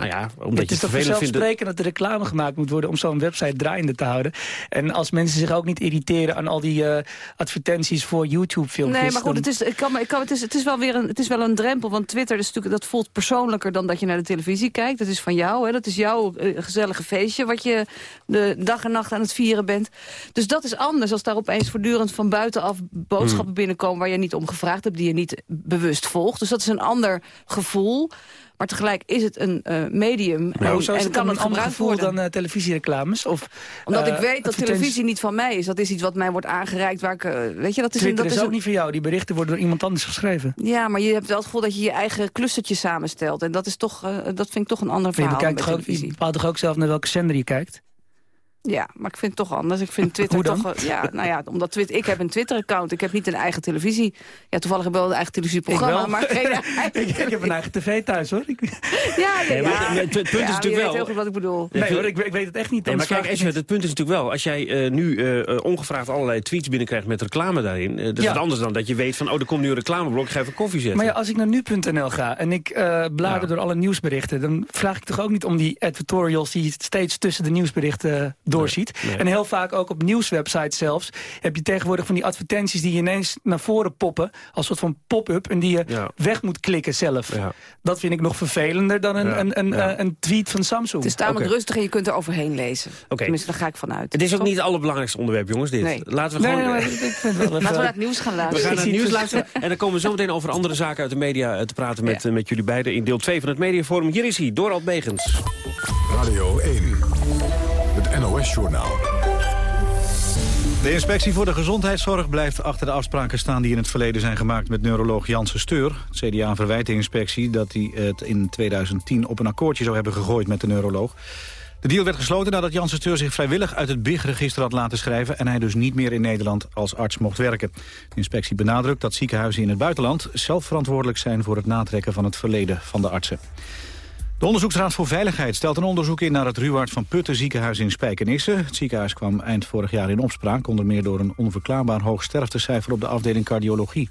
Nou ja, omdat het je is toch vervelend vindt... dat- vanzelfsprekend dat er reclame gemaakt moet worden... om zo'n website draaiende te houden. En als mensen zich ook niet irriteren aan al die eh, advertenties voor YouTube-filmpjes... Nee, maar goed, dan- het is, ik kan, ik kan, het, is, het, is wel weer een, het is wel een drempel. Want Twitter is natuurlijk, dat voelt persoonlijker dan dat je naar de televisie kijkt. Dat is van jou, hè? dat is jouw eh, gezellige feestje... wat je de dag en nacht aan het vieren bent. Dus dat is anders als daar opeens voortdurend van buitenaf boodschappen Hmm. binnenkomen... waar je niet om gevraagd hebt, die je niet bewust volgt. Dus dat is een ander gevoel. Maar tegelijk is het een eh, medium Maar en, het kan het een ander gebruikt gevoel worden. dan eh, televisiereclames? Of, Omdat eh, ik weet dat televisie niet van mij is. Dat is iets wat mij wordt aangereikt. Waar ik, eh, weet je, dat is, Twitter dat is, ook een- niet voor jou. Die berichten worden door iemand anders geschreven. Ja, maar je hebt wel het gevoel dat je je eigen clustertje samenstelt. En dat, is toch, eh, dat vind ik toch een ander je, verhaal bekijkt bij toch ook, je bepaalt toch ook zelf naar welke zender je kijkt? Ja, maar ik vind het toch anders. Ik vind Twitter Hoe dan? toch... Ja, nou ja, omdat Twitter, ik heb een Twitter-account. Ik heb niet een eigen televisie. Ja, toevallig heb ik wel een eigen televisieprogramma. Ik wel. Maar geen eigen... ik, ik heb een eigen tv thuis, hoor. Ik, Ja, ja, Nee, maar ja. het- het punt is Ja, natuurlijk je wel- weet heel goed wat ik bedoel. nee, hoor, ik, ik weet het echt niet. Nee, maar kijk, Eswet, het punt is natuurlijk wel... als jij eh, nu eh, eh, ongevraagd allerlei tweets binnenkrijgt met reclame daarin... dat is Ja. wat anders dan dat je weet van... oh, er komt nu een reclameblok, ik ga even koffie zetten. Maar ja, als ik naar nu.nl ga en ik eh blader door alle nieuwsberichten... dan vraag ik toch ook niet om die editorials die steeds tussen de nieuwsberichten eh, doorziet. Nee. En heel vaak ook op nieuwswebsites zelfs... heb je tegenwoordig van die advertenties die ineens naar voren poppen... als soort van pop-up en die je Ja. weg moet klikken zelf. Ja. Dat vind ik nog vervelender dan een, Ja. een, een, Ja. eh, een tweet van Samsung. Het is tamelijk rustig en je kunt er overheen lezen. Oké. Tenminste, daar ga ik vanuit. Het is ook niet het allerbelangrijkste onderwerp, jongens, dit. Nee. Laten we Nee, gewoon... nee, maar ik vind het wel even- Laten we naar het nieuws gaan We luisteren. gaan naar het nieuws luisteren. En dan komen we zo meteen over andere zaken uit de media eh, te praten met, eh, met jullie beiden in deel 2 van het Mediaforum. Hier is hij, Dorald Begens. Radio 1. De inspectie voor de gezondheidszorg blijft achter de afspraken staan... die in het verleden zijn gemaakt met neuroloog Janssen Steur. Het CDA verwijt de inspectie dat hij het in 2010 op een akkoordje zou hebben gegooid met de neuroloog. De deal werd gesloten nadat Janssen Steur zich vrijwillig uit het BIG-register had laten schrijven... en hij dus niet meer in Nederland als arts mocht werken. De inspectie benadrukt dat ziekenhuizen in het buitenland... zelf verantwoordelijk zijn voor het natrekken van het verleden van de artsen. De Onderzoeksraad voor Veiligheid stelt een onderzoek in naar het Ruwaard van Putten ziekenhuis in Spijkenisse. Het ziekenhuis kwam eind vorig jaar in opspraak, onder meer door een onverklaarbaar hoog sterftecijfer op de afdeling cardiologie.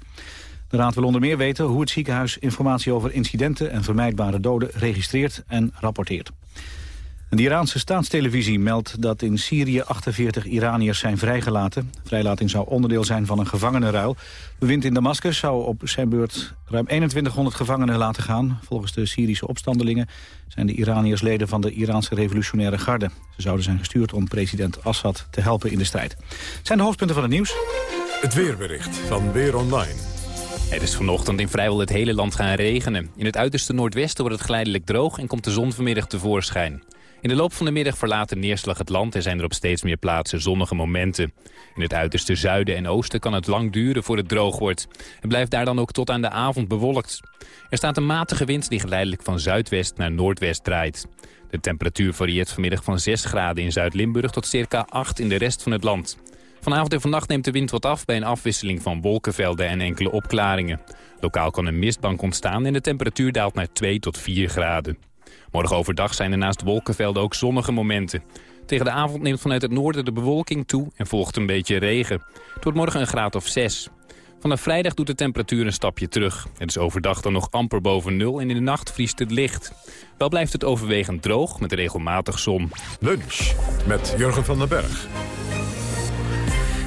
De raad wil onder meer weten hoe het ziekenhuis informatie over incidenten en vermijdbare doden registreert en rapporteert. En de Iraanse staatstelevisie meldt dat in Syrië 48 Iraniërs zijn vrijgelaten. Vrijlating zou onderdeel zijn van een gevangenenruil. Bewind in Damascus zou op zijn beurt ruim 2100 gevangenen laten gaan. Volgens de Syrische opstandelingen zijn de Iraniërs leden van de Iraanse revolutionaire garde. Ze zouden zijn gestuurd om president Assad te helpen in de strijd. Het zijn de hoofdpunten van het nieuws. Het weerbericht van Weer Online. Het is vanochtend in vrijwel het hele land gaan regenen. In het uiterste noordwesten wordt het geleidelijk droog en komt de zon vanmiddag tevoorschijn. In de loop van de middag verlaat de neerslag het land en zijn er op steeds meer plaatsen zonnige momenten. In het uiterste zuiden en oosten kan het lang duren voor het droog wordt. Het blijft daar dan ook tot aan de avond bewolkt. Er staat een matige wind die geleidelijk van zuidwest naar noordwest draait. De temperatuur varieert vanmiddag van 6 graden in Zuid-Limburg tot circa 8 in de rest van het land. Vanavond en vannacht neemt de wind wat af bij een afwisseling van wolkenvelden en enkele opklaringen. Lokaal kan een mistbank ontstaan en de temperatuur daalt naar 2 tot 4 graden. Morgen overdag zijn er naast wolkenvelden ook zonnige momenten. Tegen de avond neemt vanuit het noorden de bewolking toe en volgt een beetje regen. Het wordt morgen een graad of 6. Vanaf vrijdag doet de temperatuur een stapje terug. Het is overdag dan nog amper boven nul en in de nacht vriest het licht. Wel blijft het overwegend droog met regelmatig zon. Lunch met Jurgen van den Berg.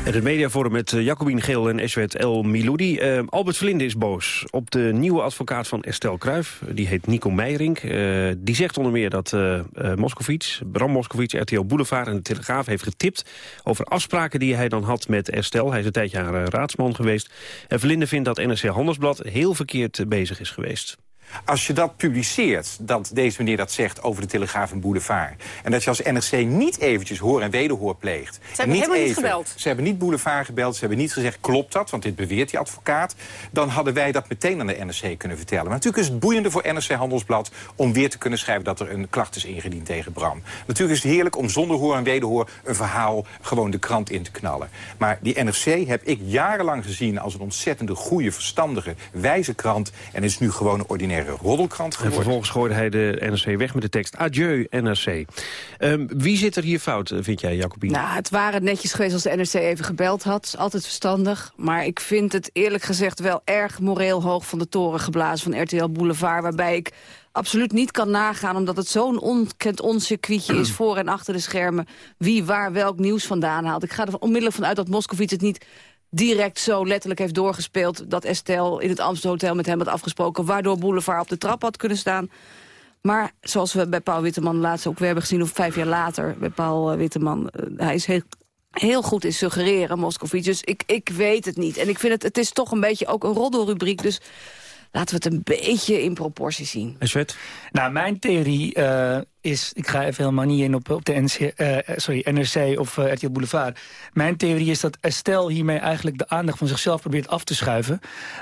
En het mediaforum met eh, Jacobien Geel en Eswet El Miloudi. Uh, Albert Verlinde is boos op de nieuwe advocaat van Estelle Kruijf. Die heet Nico Meijering. Uh, die zegt onder meer dat uh, Moscovic, Bram Moscovic, RTL Boulevard en de Telegraaf heeft getipt... over afspraken die hij dan had met Estelle. Hij is een tijdje haar raadsman geweest. En Verlinde vindt dat NRC Handelsblad heel verkeerd bezig is geweest. Als je dat publiceert, dat deze meneer dat zegt over de Telegraaf en Boulevard... en dat je als NRC niet eventjes hoor en wederhoor pleegt... Ze hebben niet helemaal even, niet gebeld. Ze hebben niet Boulevard gebeld, ze hebben niet gezegd... klopt dat, want dit beweert die advocaat... dan hadden wij dat meteen aan de NRC kunnen vertellen. Maar natuurlijk is het boeiende voor NRC Handelsblad... om weer te kunnen schrijven dat er een klacht is ingediend tegen Bram. Natuurlijk is het heerlijk om zonder hoor en wederhoor... een verhaal gewoon de krant in te knallen. Maar die NRC heb ik jarenlang gezien als een ontzettende goede, verstandige, wijze krant... en is nu gewoon een ordinaire roddelkrant En geworden. vervolgens gooide hij de NRC weg met de tekst Adieu NRC. Ehm, wie zit er hier fout, eh, vind jij, Jacobine? Nou, het waren netjes geweest als de NRC even gebeld had. Altijd verstandig. Maar ik vind het eerlijk gezegd wel erg moreel hoog van de toren geblazen van RTL Boulevard. Waarbij ik absoluut niet kan nagaan, omdat het zo'n onkend oncircuitje is voor en achter de schermen. Wie waar welk nieuws vandaan haalt. Ik ga er onmiddellijk vanuit dat Moscovici het niet direct zo letterlijk heeft doorgespeeld... dat Estelle in het Amstelhotel met hem had afgesproken... waardoor Boulevard op de trap had kunnen staan. Maar zoals we bij Paul Witteman laatst ook weer hebben gezien... of vijf jaar later bij Paul eh, Witteman... eh, hij is heel, heel goed in suggereren, Moscovici. Dus ik, ik weet het niet. En ik vind het, het is toch een beetje ook een roddelrubriek... dus laten we het een beetje in proportie zien. Eswet? Nou, mijn theorie eh, is... Ik ga even helemaal niet in op, op de NC, eh, sorry, NRC of uh, RTL Boulevard. Mijn theorie is dat Estelle hiermee eigenlijk de aandacht van zichzelf probeert af te schuiven.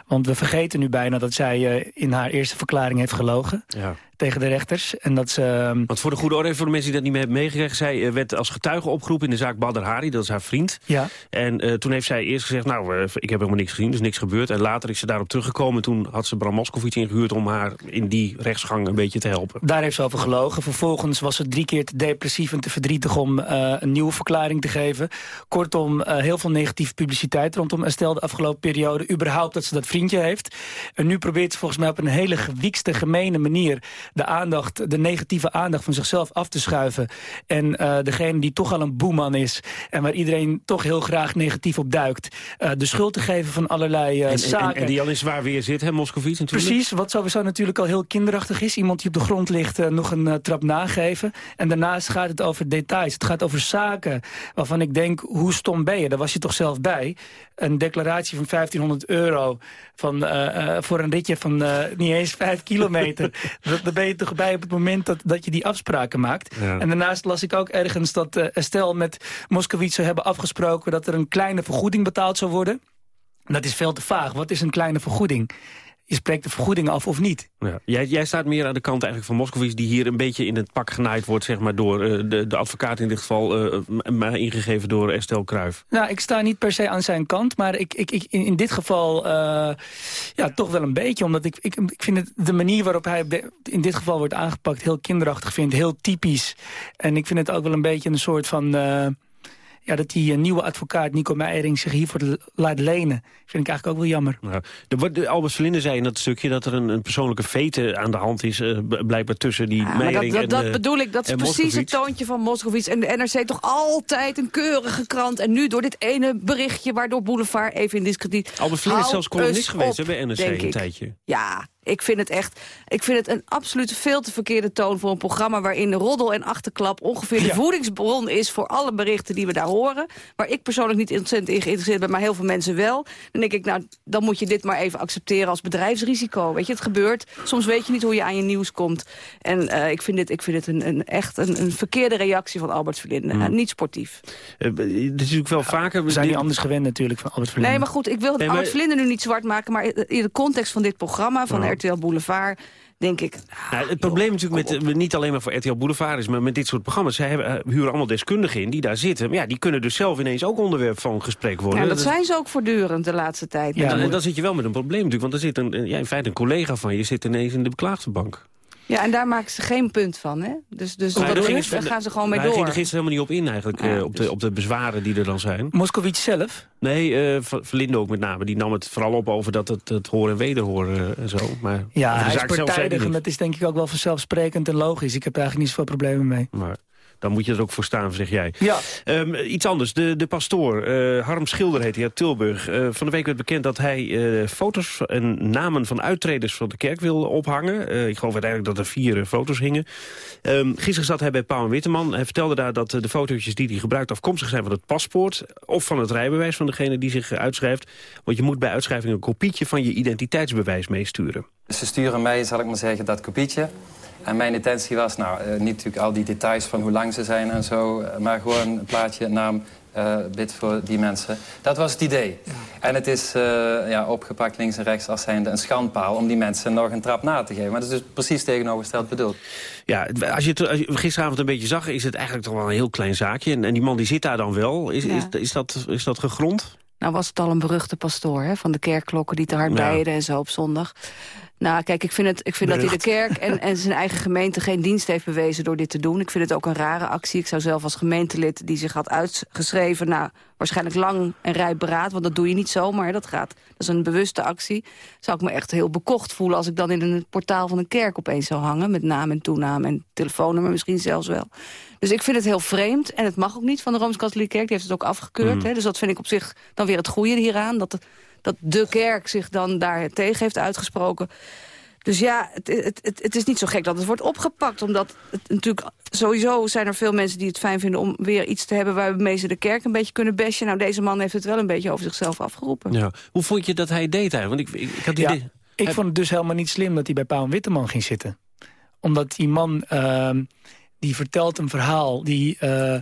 Want we vergeten nu bijna dat zij eh, in haar eerste verklaring heeft gelogen. Ja. Tegen de rechters. En dat ze, ehm, Want voor de goede orde, voor de mensen die dat niet meer hebben meegekregen... zij eh, werd als getuige opgeroepen in de zaak Badr Hari, dat is haar vriend. Ja. En eh, toen heeft zij eerst gezegd, nou, eh, ik heb helemaal niks gezien, dus niks gebeurd. En later is ze daarop teruggekomen. Toen had ze Bram Moscovici ingehuurd om haar in die rechtsgang een beetje te helpen. Daar heeft ze over gelogen. Vervolgens was ze drie keer te depressief en te verdrietig om uh, een nieuwe verklaring te geven. Kortom, uh, heel veel negatieve publiciteit rondom Estelle de afgelopen periode. Überhaupt dat ze dat vriendje heeft. En nu probeert ze volgens mij op een hele gewiekste, gemene manier... de aandacht, de negatieve aandacht van zichzelf af te schuiven. En uh, degene die toch al een boeman is... en waar iedereen toch heel graag negatief op duikt... de schuld te geven van allerlei en, zaken. En, en, die al in zwaar weer zit, hè, Moscovici natuurlijk? Precies, wat sowieso natuurlijk al heel kinderachtig is. Iemand die op de grond ligt nog een trap nageven. En daarnaast gaat het over details. Het gaat over zaken waarvan ik denk, hoe stom ben je? Daar was je toch zelf bij. Een declaratie van 1500 euro van, uh, uh, voor een ritje van uh, niet eens 5 kilometer. Daar ben je toch bij op het moment dat, dat je die afspraken maakt. Ja. En daarnaast las ik ook ergens dat Estelle met Moskowitz hebben afgesproken... dat er een kleine vergoeding betaald zou worden. Dat is veel te vaag. Wat is een kleine vergoeding? Je spreekt de vergoeding af of niet. Ja. Jij, jij, staat meer aan de kant eigenlijk van Moscovici... die hier een beetje in het pak genaaid wordt zeg maar, door uh, de, de advocaat in dit geval... Uh, maar ingegeven door Estelle Kruijf. Nou, ik sta niet per se aan zijn kant... maar ik, ik, ik, in, in dit geval uh, ja, toch wel een beetje. Omdat ik, ik, ik vind het, de manier waarop hij in dit geval wordt aangepakt... heel kinderachtig vind, heel typisch. En ik vind het ook wel een beetje een soort van ja, dat die nieuwe advocaat Nico Meijering zich hiervoor laat lenen. Vind ik eigenlijk ook wel jammer. Ja, de, de, Albert Verlinde zei in dat stukje dat er een, een persoonlijke vete aan de hand is... Uh, blijkbaar tussen die ja, Meijering dat, dat, en dat bedoel ik, dat is precies het toontje van Moscovici. En de NRC toch altijd een keurige krant. En nu door dit ene berichtje waardoor Boulevard even in discrediet... Albert Verlinde is zelfs columnist geweest op, bij NRC een tijdje. Ja, ik vind het echt ik vind het een absoluut veel te verkeerde toon voor een programma... waarin roddel en achterklap ongeveer de ja. voedingsbron is... voor alle berichten die we daar horen. Waar ik persoonlijk niet ontzettend in geïnteresseerd ben... maar heel veel mensen wel. Dan denk ik, nou, dan moet je dit maar even accepteren als bedrijfsrisico. Weet je, het gebeurt. Soms weet je niet hoe je aan je nieuws komt. En uh, ik vind dit, ik vind dit een, een echt een, een verkeerde reactie van Albert Verlinde. Mm. Uh, niet sportief. Uh, dat is natuurlijk wel vaker... We zijn niet anders gewend natuurlijk van Albert Verlinde. Nee, maar goed, ik wil nee, maar... Albert Verlinde nu niet zwart maken... maar in de context van dit programma, van oh. RTL Boulevard denk ik... Nou, nou, het probleem natuurlijk met, met, niet alleen maar voor RTL Boulevard is... maar met dit soort programma's, zij hebben, uh, huren allemaal deskundigen in... die daar zitten. Maar ja, die kunnen dus zelf ineens ook onderwerp van gesprek worden. Ja, dat, dat zijn ze ook voortdurend de laatste tijd. Ja, en dan zit je wel met een probleem natuurlijk. Want er zit een, ja, in feite een collega van je zit ineens in de beklaagdenbank. Ja, en daar maken ze geen punt van, hè? Dus, dus dat daar is, gaan ze gewoon mee door. Hij ging er gisteren helemaal niet op in, eigenlijk, ja, uh, op, dus... de, op de bezwaren die er dan zijn. Moskowitz zelf? Nee, uh, Verlinde ook met name. Die nam het vooral op over dat het, het horen en wederhoren uh, en zo. Maar ja, hij is partijdig en dat is denk ik ook wel vanzelfsprekend en logisch. Ik heb er eigenlijk niet zoveel problemen mee. Maar, dan moet je er ook voor staan, zeg jij. Ja. Ehm, iets anders, de, de pastoor, eh, Harm Schilder heet hij uit Tilburg. Eh, van de week werd bekend dat hij eh, foto's en namen van uittreders van de kerk wil ophangen. Eh, ik geloof uiteindelijk dat er vier foto's hingen. Ehm, gisteren zat hij bij Pauw en Witteman. Hij vertelde daar dat de fotootjes die hij gebruikt afkomstig zijn van het paspoort... of van het rijbewijs van degene die zich uitschrijft. Want je moet bij uitschrijving een kopietje van je identiteitsbewijs meesturen. Dus ze sturen mij, zal ik maar zeggen, dat kopietje. En mijn intentie was, nou, eh, niet natuurlijk al die details van hoe lang ze zijn en zo... eh, maar gewoon een plaatje, naam, eh bid voor die mensen. Dat was het idee. En het is eh, ja, opgepakt links en rechts als zijnde een schandpaal... om die mensen nog een trap na te geven. Maar dat is dus precies tegenovergesteld bedoeld. Ja, als je het als je gisteravond een beetje zag, is het eigenlijk toch wel een heel klein zaakje. En, en die man die zit daar dan wel. Is, Ja. is, is, dat, is dat gegrond? Nou was het al een beruchte pastoor hè, van de kerkklokken die te hard Ja. en zo op zondag. Nou, kijk, ik vind, het, ik vind dat hij de kerk en, en zijn eigen gemeente geen dienst heeft bewezen door dit te doen. Ik vind het ook een rare actie. Ik zou zelf als gemeentelid die zich had uitgeschreven... nou, waarschijnlijk lang en rijp beraad, want dat doe je niet zomaar. Dat, gaat, dat is een bewuste actie. Zou ik me echt heel bekocht voelen als ik dan in het portaal van een kerk opeens zou hangen... met naam en toenaam en telefoonnummer misschien zelfs wel. Dus ik vind het heel vreemd. En het mag ook niet van de Rooms-Katholieke Kerk. Die heeft het ook afgekeurd. Mm. Hè? Dus dat vind ik op zich dan weer het goede hieraan. Dat, de- dat de kerk zich dan daar tegen heeft uitgesproken. Dus ja, het, het, het, het is niet zo gek dat het wordt opgepakt. Omdat het natuurlijk sowieso zijn er veel mensen die het fijn vinden... om weer iets te hebben waarmee ze de kerk een beetje kunnen bashen. Nou, deze man heeft het wel een beetje over zichzelf afgeroepen. Ja. Hoe vond je dat hij deed eigenlijk? Want ik, ik, ik had die Ja, ik vond het dus helemaal niet slim dat hij bij Pauw en Witteman ging zitten. Omdat die man, ehm, die vertelt een verhaal die... eh,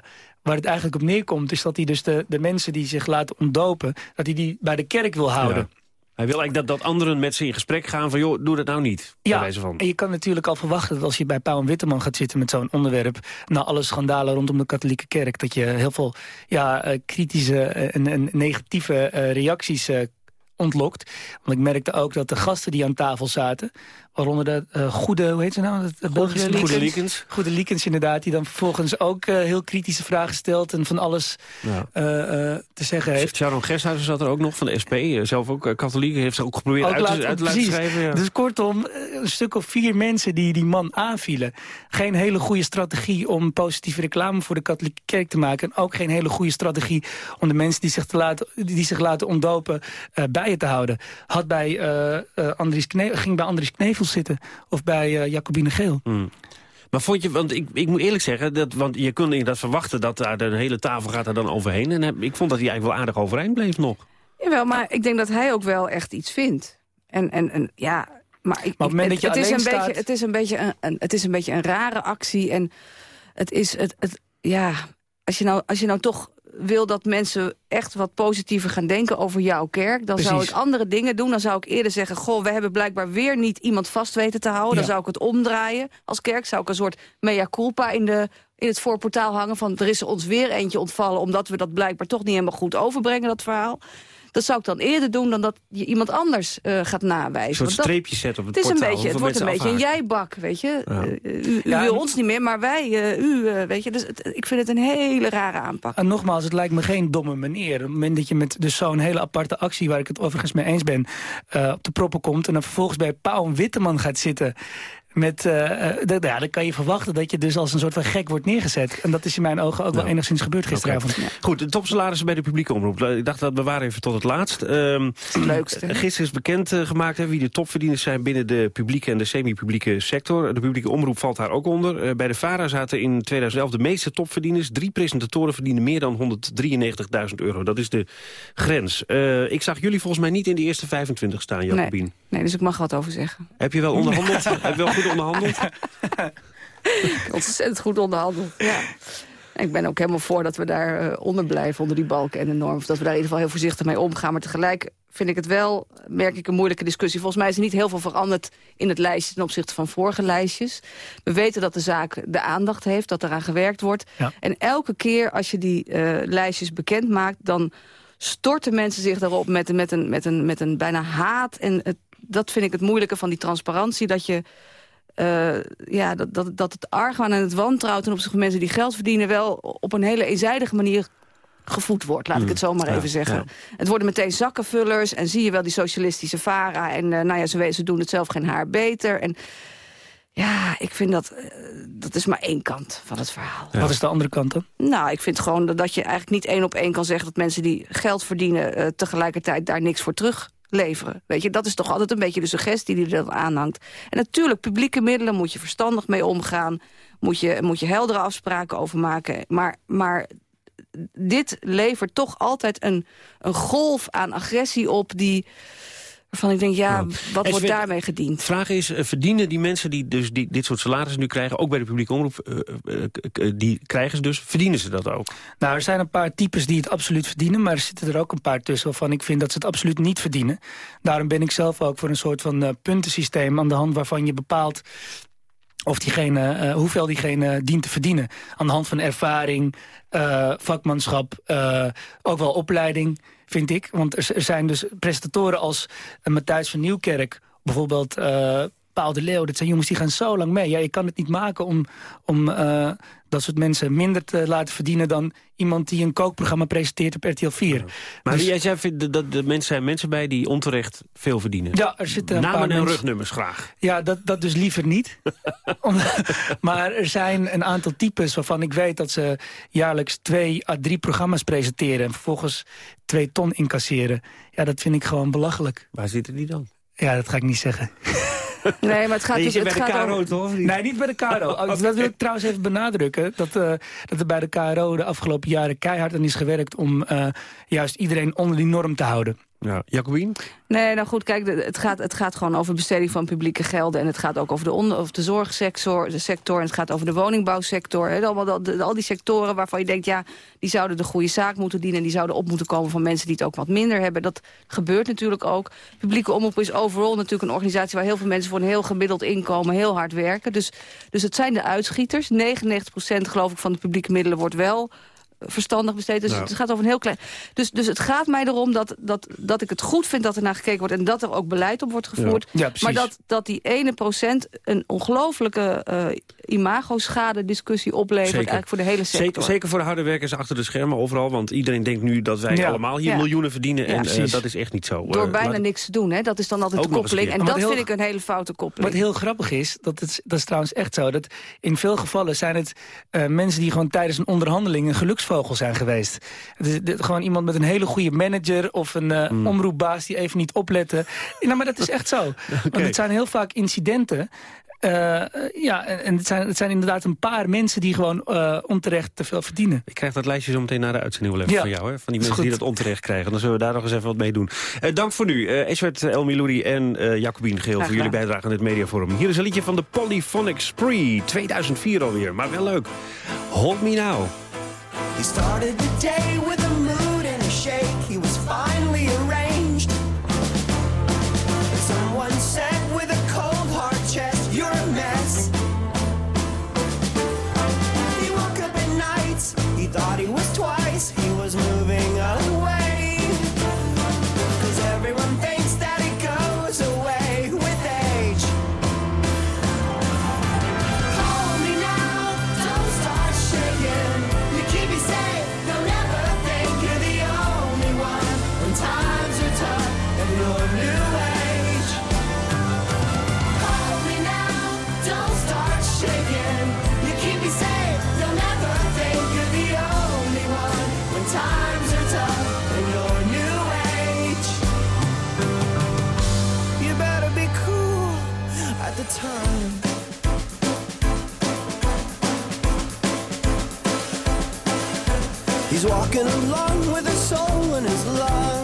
waar het eigenlijk op neerkomt, is dat hij dus de, de mensen die zich laten ontdopen... dat hij die bij de kerk wil houden. Ja. Hij wil eigenlijk dat, dat anderen met ze in gesprek gaan van... joh, doe dat nou niet. Ja, wijze van. en je kan natuurlijk al verwachten dat als je bij Pauw en Witteman gaat zitten met zo'n onderwerp... na alle schandalen rondom de katholieke kerk... dat je heel veel ja, eh, kritische eh, en, en negatieve eh, reacties ontlokt. Want ik merkte ook dat de gasten die aan tafel zaten... waaronder de eh, goede, hoe heet ze nou? De Belgische Goede Liekens. Liekens. Goede Liekens, inderdaad. Die dan vervolgens ook eh, heel kritische vragen stelt... en van alles Ja. eh, te zeggen heeft. Sharon Gesthuizen zat er ook nog van de SP. Zelf ook katholiek. Heeft ze ook geprobeerd Ook uit, uit te schrijven. Ja. Dus kortom, een stuk of vier mensen die die man aanvielen. Geen hele goede strategie om positieve reclame voor de katholieke kerk te maken. En ook geen hele goede strategie om de mensen die zich, te laten, die zich laten ontdopen bij je te houden. Had bij, Andries Kne ging bij Andries Knevels zitten of bij eh, Jacobine Geel. Hmm. Maar vond je, want ik, ik moet eerlijk zeggen, dat, want je kunt inderdaad verwachten dat daar de hele tafel gaat er dan overheen. En heb- ik vond dat hij eigenlijk wel aardig overeind bleef nog. Jawel, maar ik denk dat hij ook wel echt iets vindt. En, en, en ja, maar, ik, Maar het is een staat- beetje, het is een beetje een, een, het is een beetje een rare actie. En het is het, het ja, als je nou, als je nou toch wil dat mensen echt wat positiever gaan denken over jouw kerk... dan zou ik andere dingen doen. Dan zou ik eerder zeggen, goh, we hebben blijkbaar weer niet iemand vast weten te houden. Dan Ja. zou ik het omdraaien als kerk. Zou ik een soort mea culpa in, de, in het voorportaal hangen... van er is er ons weer eentje ontvallen... omdat we dat blijkbaar toch niet helemaal goed overbrengen, dat verhaal. Dat zou ik dan eerder doen dan dat je iemand anders eh, gaat nawijzen. Een soort Want dat- streepjes zetten op het, het is een portaal, beetje, het wordt een beetje een jijbak, weet je. Ja. Eh, u u Ja, wil en- ons niet meer, maar wij, eh, u, eh, weet je. Dus het- ik vind het een hele rare aanpak. En nogmaals, het lijkt me geen domme manier. Op het moment dat je met dus zo'n hele aparte actie... waar ik het overigens mee eens ben, eh, op de proppen komt... en dan vervolgens bij Pauw en Witteman gaat zitten... Met, eh, eh, ja, dan kan je verwachten dat je dus als een soort van gek wordt neergezet. En dat is in mijn ogen ook wel enigszins gebeurd gisteravond. Goed, de topsalarissen bij de publieke omroep. Ik dacht dat bewaren even tot het laatst. Ehm, Het leukste. eh, Gisteren is bekend gemaakt hè, wie de topverdieners zijn binnen de publieke en de semi-publieke sector. De publieke omroep valt daar ook onder. Eh, bij de VARA zaten in 2011 de meeste topverdieners. Drie presentatoren verdienen meer dan 193.000 euro. Dat is de grens. Eh, ik zag jullie volgens mij niet in de eerste 25 staan, Jacobien. Nee, nee, dus ik mag wat over zeggen. Heb je wel onderhandeld? Heb je wel goed onderhandeld? Ontzettend goed onderhandeld, ja. Ik ben ook helemaal voor dat we daar eh, onder blijven, onder die balken en de norm. Of dat we daar in ieder geval heel voorzichtig mee omgaan. Maar tegelijk vind ik het wel, merk ik, een moeilijke discussie. Volgens mij is er niet heel veel veranderd in het lijstje ten opzichte van vorige lijstjes. We weten dat de zaak de aandacht heeft, dat eraan gewerkt wordt. Ja. En elke keer als je die eh, lijstjes bekend maakt, dan storten mensen zich daarop met, met, een, met, een, met een bijna haat. En het, dat vind ik het moeilijke van die transparantie, dat je... eh, ja, dat, dat, dat het argwaan en het wantrouwen ten opzichte van mensen die geld verdienen... wel op een hele eenzijdige manier gevoed wordt, laat ik het zo maar Mm. Ja, even zeggen. ja. Het worden meteen zakkenvullers en zie je wel die socialistische vara... en eh, nou ja, ze, doen het zelf geen haar beter. En Ja, ik vind dat... eh, dat is maar één kant van het verhaal. Wat is de andere kant dan? Nou, ik vind gewoon dat- dat je eigenlijk niet één op één kan zeggen... dat mensen die geld verdienen eh, tegelijkertijd daar niks voor terugleveren. Weet je, dat is toch altijd een beetje de suggestie die er dan aanhangt. En natuurlijk, publieke middelen moet je verstandig mee omgaan. Moet je, moet je heldere afspraken over maken. Maar, maar dit levert toch altijd een, een golf aan agressie op... die waarvan ik denk, ja, wat En wordt daarmee gediend? De vraag is, eh, verdienen die mensen die dus die, dit soort salarissen nu krijgen... ook bij de publieke omroep, eh, eh, die krijgen ze dus, verdienen ze dat ook? Nou, er zijn een paar types die het absoluut verdienen... maar er zitten er ook een paar tussen waarvan ik vind dat ze het absoluut niet verdienen. Daarom ben ik zelf ook voor een soort van eh, puntensysteem... aan de hand waarvan je bepaalt of diegene, eh, hoeveel diegene dient te verdienen. Aan de hand van ervaring, eh, vakmanschap, eh, ook wel opleiding, vind ik. Want er, zijn dus presentatoren als eh, Matthijs van Nieuwkerk... bijvoorbeeld eh Paul de Leeuw, dat zijn jongens die gaan zo lang mee. Ja, je kan het niet maken om, om eh, dat soort mensen minder te laten verdienen... dan iemand die een kookprogramma presenteert op RTL 4. Maar Dus- jij zei vindt dat de mensen zijn mensen bij die onterecht veel verdienen. Ja, er zitten een paar Namen en mensen- rugnummers graag. Ja, dat, dat dus liever niet. Maar er zijn een aantal types waarvan ik weet dat ze jaarlijks twee à drie programma's presenteren... en vervolgens twee ton incasseren. Ja, dat vind ik gewoon belachelijk. Waar zitten die dan? Ja, dat ga ik niet zeggen. Nee, maar het gaat Nee, je dus... zit Het bij de gaat KRO over- toch? Nee, niet bij de KRO. Oh, Dat wil ik trouwens even benadrukken. Dat, eh, dat er bij de KRO de afgelopen jaren keihard aan is gewerkt... om eh, juist iedereen onder die norm te houden. Ja, Jacobien? Nee, nou goed, kijk, het gaat, het gaat gewoon over besteding van publieke gelden. En het gaat ook over de, onder, over de zorgsector de sector, en het gaat over de woningbouwsector. Allemaal al die sectoren waarvan je denkt, ja, die zouden de goede zaak moeten dienen. En die zouden op moeten komen van mensen die het ook wat minder hebben. Dat gebeurt natuurlijk ook. Publieke omroep is overal natuurlijk een organisatie waar heel veel mensen voor een heel gemiddeld inkomen heel hard werken. Dus, dus het zijn de uitschieters. 99% geloof ik van de publieke middelen wordt wel verstandig besteed. Dus het gaat over een heel klein... Dus, dus het gaat mij erom dat, dat, dat ik het goed vind dat er naar gekeken wordt... en dat er ook beleid op wordt gevoerd. Ja. Ja, precies. maar dat, dat die ene procent een ongelofelijke eh imago-schade discussie oplevert... eigenlijk voor de hele sector. Zeker, zeker voor de harde werkers achter de schermen overal. Want iedereen denkt nu dat wij Ja. allemaal hier Ja. miljoenen verdienen. Ja, en eh, dat is echt niet zo. Door Eh, bijna laat- niks te doen, hè? dat is dan altijd Ook de koppeling. En dat vind ik een hele foute koppeling. Wat heel grappig is, dat, het, dat is trouwens echt zo... dat in veel gevallen zijn het eh, mensen die gewoon tijdens een onderhandeling... een geluksvogel zijn geweest. Het is dit- gewoon iemand met een hele goede manager... of een eh, Hmm. omroepbaas die even niet opletten. Nou, maar dat is echt zo. Want het zijn heel vaak incidenten... eh, ja, en het zijn, het zijn inderdaad een paar mensen die gewoon eh, onterecht te veel verdienen. Ik krijg dat lijstje zo meteen naar de uitzending wel even Ja. van jou. Hè? Van die mensen die dat onterecht krijgen. Dan zullen we daar nog eens even wat mee doen. Eh, dank voor nu. Eh Eswert El Milouri en eh Jacobien Geel Graag voor jullie bijdrage aan dit mediaforum. Hier is een liedje van de Polyphonic Spree. 2004 alweer, maar wel leuk. Hold Me Now. He started the day with a He's walking along with a soul in his lungs.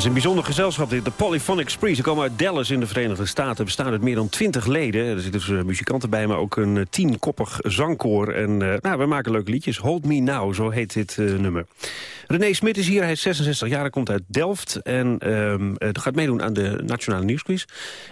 Is een bijzonder gezelschap, de Polyphonic Spree. Ze komen uit Dallas in de Verenigde Staten. bestaan uit meer dan twintig leden. Er zitten dus eh, muzikanten bij, maar ook een eh, tienkoppig zangkoor. En eh, nou, we maken leuke liedjes. Hold Me Now, zo heet dit nummer. René Smit is hier, hij is 66 jaar, hij komt uit Delft. En ehm eh, gaat meedoen aan de Nationale Nieuwsquiz.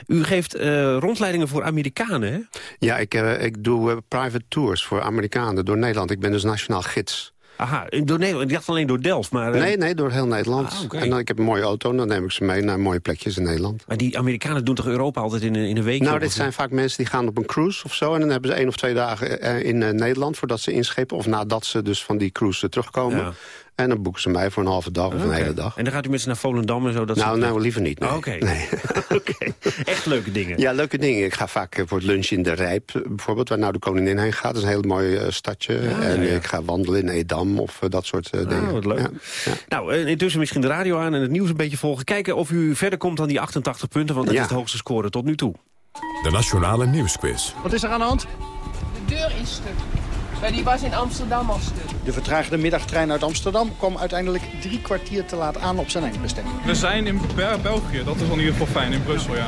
U geeft rondleidingen voor Amerikanen? Ja, ik, ik doe private tours voor Amerikanen door Nederland. Ik ben dus nationaal gids. Aha, door Nederland. Ik dacht alleen door Delft, maar... eh, Nee, nee, door heel Nederland. Ah. En dan, ik heb een mooie auto en dan neem ik ze mee naar mooie plekjes in Nederland. Maar die Amerikanen doen toch Europa altijd in, een- in een week? Nou, dit zijn vaak mensen die gaan op een cruise of zo... en dan hebben ze één of twee dagen eh, in eh, Nederland voordat ze inschepen... of nadat ze dus van die cruise terugkomen. Ja. En dan boeken ze mij voor een halve dag of een hele dag. En dan gaat u met ze naar Volendam en zo? Dat nou, nou, liever niet. nee. Oh, Oké. Nee. Echt leuke dingen. Ja, leuke dingen. Ik ga vaak eh, voor het lunch in de Rijp, eh, bijvoorbeeld... waar nou de koningin heen gaat. Dat is een heel mooi eh, stadje. en ja. ik ga wandelen in Edam of dat soort eh, dingen. Ah, wat leuk. Ja. Nou, intussen misschien de radio aan en het nieuws een beetje volgen. Kijken of u verder komt dan die 88 punten, want dat Ja. is de hoogste score tot nu toe. De Nationale Nieuwsquiz. Wat is er aan de hand? De deur is stuk. Maar die was in Amsterdam al stuk. De vertragende middagtrein uit Amsterdam kwam uiteindelijk drie kwartier te laat aan op zijn eindbestemming. We zijn in Be- België, dat is in ieder geval fijn, in Brussel, ja.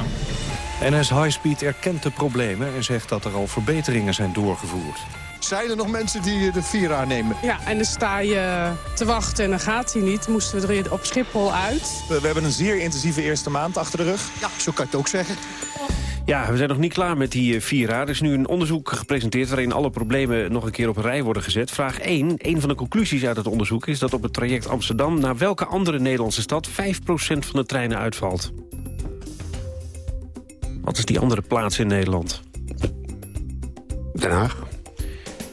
NS Highspeed erkent de problemen en zegt dat er al verbeteringen zijn doorgevoerd. Zijn er nog mensen die de Vira nemen? Ja, en dan sta je te wachten en dan gaat hij niet. Moesten we er op Schiphol uit. We, we hebben een zeer intensieve eerste maand achter de rug. Ja, zo kan je het ook zeggen. Ja, we zijn nog niet klaar met die eh, Vira. Er is nu een onderzoek gepresenteerd waarin alle problemen nog een keer op een rij worden gezet. Vraag 1. Een van de conclusies uit het onderzoek is dat op het traject Amsterdam... naar welke andere Nederlandse stad 5% van de treinen uitvalt. Wat is die andere plaats in Nederland? Den Haag.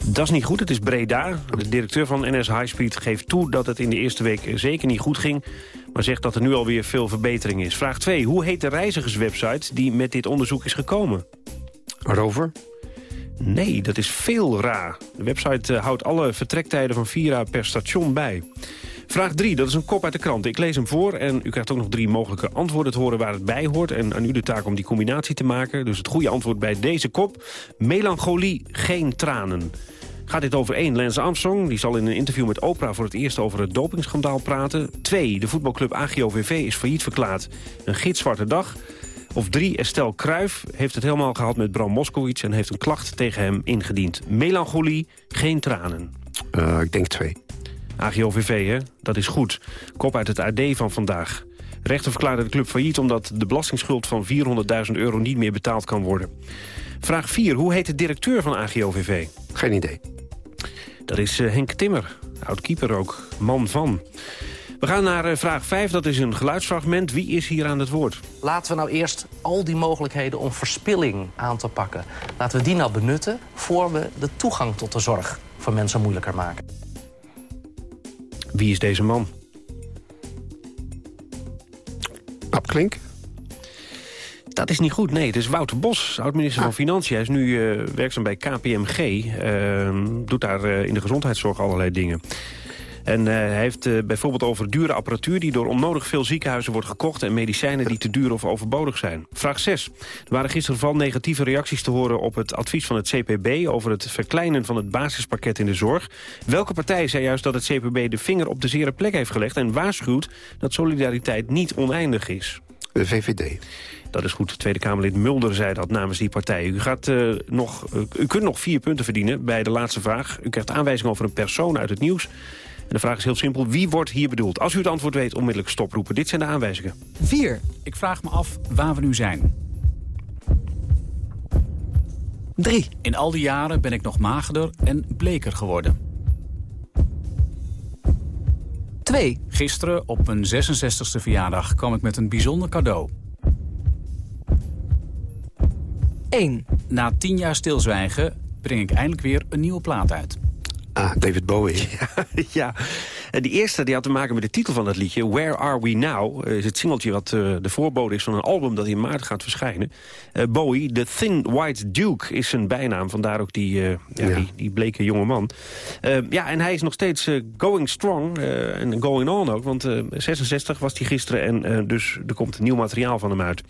Dat is niet goed, het is Breda. De directeur van NS Highspeed geeft toe dat het in de eerste week zeker niet goed ging... maar zegt dat er nu alweer veel verbetering is. Vraag 2. Hoe heet de reizigerswebsite die met dit onderzoek is gekomen? Rover? Nee, dat is Veelra. De website eh, houdt alle vertrektijden van Vira per station bij. Vraag 3, dat is een kop uit de krant. Ik lees hem voor en u krijgt ook nog drie mogelijke antwoorden te horen waar het bij hoort. En aan u de taak om die combinatie te maken. Dus het goede antwoord bij deze kop. Melancholie, geen tranen. Gaat dit over één, Lance Armstrong. Die zal in een interview met Oprah voor het eerst over het dopingschandaal praten. Twee, de voetbalclub AGOVV is failliet verklaard. Een gitzwarte dag. Of drie, Estelle Kruijf heeft het helemaal gehad met Bram Moskowitz... en heeft een klacht tegen hem ingediend. Melancholie, geen tranen. Eh, ik denk twee. AGOVV, hè? Dat is goed. Kop uit het AD van vandaag. Rechter verklaarde de club failliet omdat de belastingsschuld van 400.000 euro niet meer betaald kan worden. Vraag 4. Hoe heet de directeur van AGOVV? Geen idee. Dat is eh, Henk Timmer, oud-keeper ook, man van. We gaan naar eh, vraag 5, dat is een geluidsfragment. Wie is hier aan het woord? Laten we nou eerst al die mogelijkheden om verspilling aan te pakken... laten we die nou benutten voor we de toegang tot de zorg voor mensen moeilijker maken. Wie is deze man? Ab Klink? Dat is niet goed, nee. Het is Wouter Bos, oud-minister van Financiën. Hij is nu eh, werkzaam bij KPMG. eh, doet daar eh, in de gezondheidszorg allerlei dingen. En eh, hij heeft bijvoorbeeld over dure apparatuur... die door onnodig veel ziekenhuizen wordt gekocht... en medicijnen die te duur of overbodig zijn. Vraag 6. Er waren gisteren vooral negatieve reacties te horen... op het advies van het CPB over het verkleinen van het basispakket in de zorg. Welke partij zei juist dat het CPB de vinger op de zere plek heeft gelegd... en waarschuwt dat solidariteit niet oneindig is? De VVD. Dat is goed. Tweede Kamerlid Mulder zei dat namens die partij. U, gaat, eh, nog, eh, u kunt nog vier punten verdienen bij de laatste vraag. U krijgt aanwijzing over een persoon uit het nieuws. En de vraag is heel simpel. Wie wordt hier bedoeld? Als u het antwoord weet, onmiddellijk stoproepen. Dit zijn de aanwijzingen. 4. Ik vraag me af waar we nu zijn. 3. In al die jaren ben ik nog magerder en bleker geworden. 2. Gisteren, op mijn 66ste verjaardag, kwam ik met een bijzonder cadeau. 1. Na 10 jaar stilzwijgen breng ik eindelijk weer een nieuwe plaat uit. Ah, David Bowie. ja, en die eerste die had te maken met de titel van dat liedje. Where Are We Now? Eh, is het singeltje wat eh, de voorbode is van een album dat in maart gaat verschijnen. Eh, Bowie, The Thin White Duke is zijn bijnaam. Vandaar ook die, eh, ja, die, die bleke jonge man. Eh, ja, en hij is nog steeds eh, going strong eh, en going on ook. Want eh, 66 was hij gisteren en eh, dus er komt nieuw materiaal van hem uit.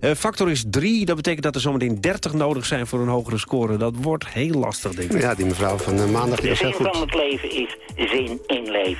Eh, factor is 3, dat betekent dat er zometeen 30 nodig zijn voor een hogere score. Dat wordt heel lastig, denk ik. Ja, die mevrouw van eh, maandag De zin goed. van het leven is zin in leven.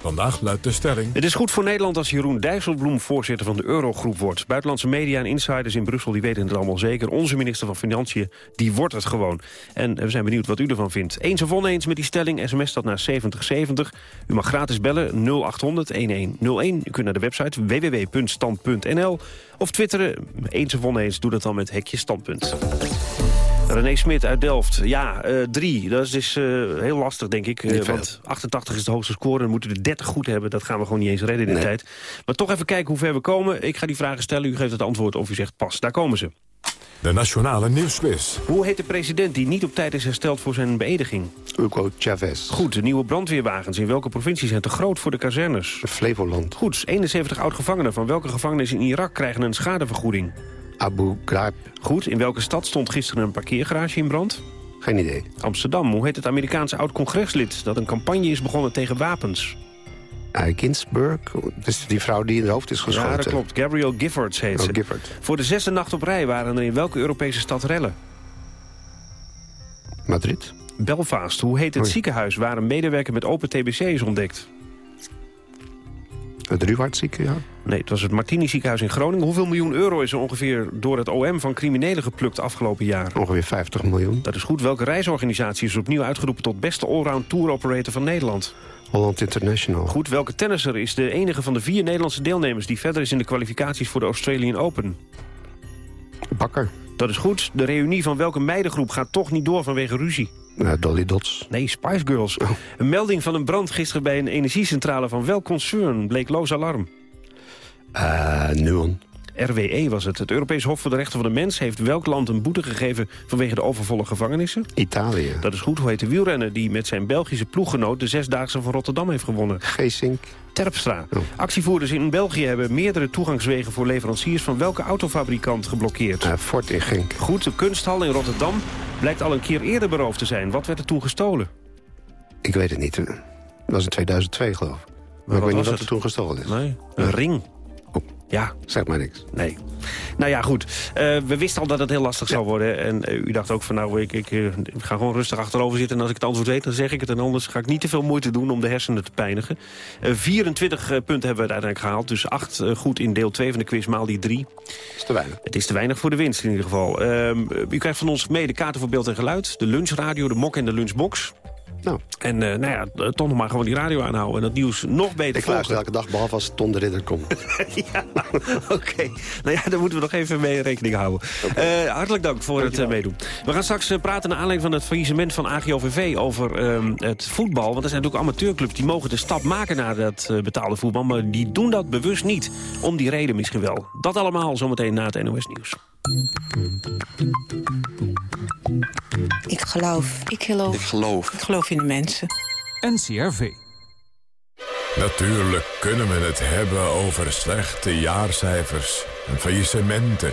Vandaag luidt de stelling... Het is goed voor Nederland als Jeroen Dijsselbloem voorzitter van de Eurogroep wordt. Buitenlandse media en insiders in Brussel die weten het allemaal zeker. Onze minister van Financiën, die wordt het gewoon. En we zijn benieuwd wat u ervan vindt. Eens of oneens met die stelling, sms dat naar 7070. U mag gratis bellen 0800 1101. U kunt naar de website www.stand.nl of twitteren. Eens of oneens, doe dat dan met hekje standpunt. René Smit uit Delft. Ja, eh, drie. Dat is dus, heel lastig, denk ik. eh, want 88 is de hoogste score. Dan moeten we er 30 goed hebben. Dat gaan we gewoon niet eens redden in de Nee. tijd. Maar toch even kijken hoe ver we komen. Ik ga die vragen stellen. U geeft het antwoord of u zegt pas. Daar komen ze. De Nationale Nieuwsquiz. Hoe heet de president die niet op tijd is hersteld voor zijn beëdiging? Hugo Chavez. Goed, de nieuwe brandweerwagens in welke provincie zijn te groot voor de kazernes? Flevoland. Goed, 71 oud-gevangenen van welke gevangenis in Irak krijgen een schadevergoeding? Abu Ghraib. Goed, in welke stad stond gisteren een parkeergarage in brand? Geen idee. Amsterdam. Hoe heet het Amerikaanse oud-congreslid dat een campagne is begonnen tegen wapens? Ginsburg. Dus die vrouw die in het hoofd is geschoten. Ja, dat klopt. Gabrielle Giffords heet Oh, ze. Gifford. Voor de zesde nacht op rij waren er in welke Europese stad rellen? Madrid. Belfast. Hoe heet het ziekenhuis waar een medewerker met open TBC is ontdekt? Het Ruwaard ja. Nee, het was het Martini ziekenhuis in Groningen. Hoeveel miljoen euro is er ongeveer door het OM van criminelen geplukt afgelopen jaar? Ongeveer 50 miljoen. Dat is goed. Welke reisorganisatie is opnieuw uitgeroepen tot beste allround tour operator van Nederland? Holland International. Goed, welke tennisser is de enige van de vier Nederlandse deelnemers... die verder is in de kwalificaties voor de Australian Open? Bakker. Dat is goed. De reunie van welke meidengroep gaat toch niet door vanwege ruzie? Uh, Dolly Dots. Nee, Spice Girls. Een melding van een brand gisteren bij een energiecentrale van welk concern bleek loos alarm? Uh, Nuon. RWE was het. Het Europees Hof voor de Rechten van de Mens heeft welk land een boete gegeven vanwege de overvolle gevangenissen? Italië. Dat is goed. Hoe heet de wielrenner die met zijn Belgische ploeggenoot de Zesdaagse van Rotterdam heeft gewonnen? Geesink. Terpstra. Actievoerders in België hebben meerdere toegangswegen voor leveranciers van welke autofabrikant geblokkeerd? Uh, Ford in Genk. Goed, de kunsthal in Rotterdam blijkt al een keer eerder beroofd te zijn. Wat werd er toen gestolen? Ik weet het niet. Dat was in 2002 geloof ik. Maar, ik weet niet wat er toen gestolen is. Nee, een ring. Ja. Zeg maar niks. Nee. Nou ja, goed. Eh, we wisten al dat het heel lastig zou worden. En eh, u dacht ook van nou, ik, ik, eh, ik ga gewoon rustig achterover zitten. En als ik het antwoord weet, dan zeg ik het. En anders ga ik niet te veel moeite doen om de hersenen te pijnigen. Eh, 24 eh, punten hebben we uiteindelijk gehaald. Dus 8 goed in deel 2 van de quiz, maal die 3. is te weinig. Het is te weinig voor de winst in ieder geval. Ehm, u krijgt van ons mee de kaarten voor beeld en geluid. De lunchradio, de mok en de lunchbox. Nou. En eh, nou ja, toch nog maar gewoon die radio aanhouden. En dat nieuws nog beter Ik volgen. luister elke dag, behalve als Tom de Ridder komt. ja, oké. Nou ja, daar moeten we nog even mee rekening houden. Eh, hartelijk dank voor het eh, meedoen. We gaan straks eh, praten naar aanleiding van het faillissement van AGOVV... over ehm, het voetbal. Want er zijn natuurlijk amateurclubs die mogen de stap maken naar dat eh, betaalde voetbal... maar die doen dat bewust niet. Om die reden misschien wel. Dat allemaal zometeen na het NOS Nieuws. Ik geloof. Ik geloof. Ik geloof. Ik geloof in de mensen. NCRV. Natuurlijk kunnen we het hebben over slechte jaarcijfers en faillissementen.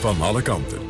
van alle kanten.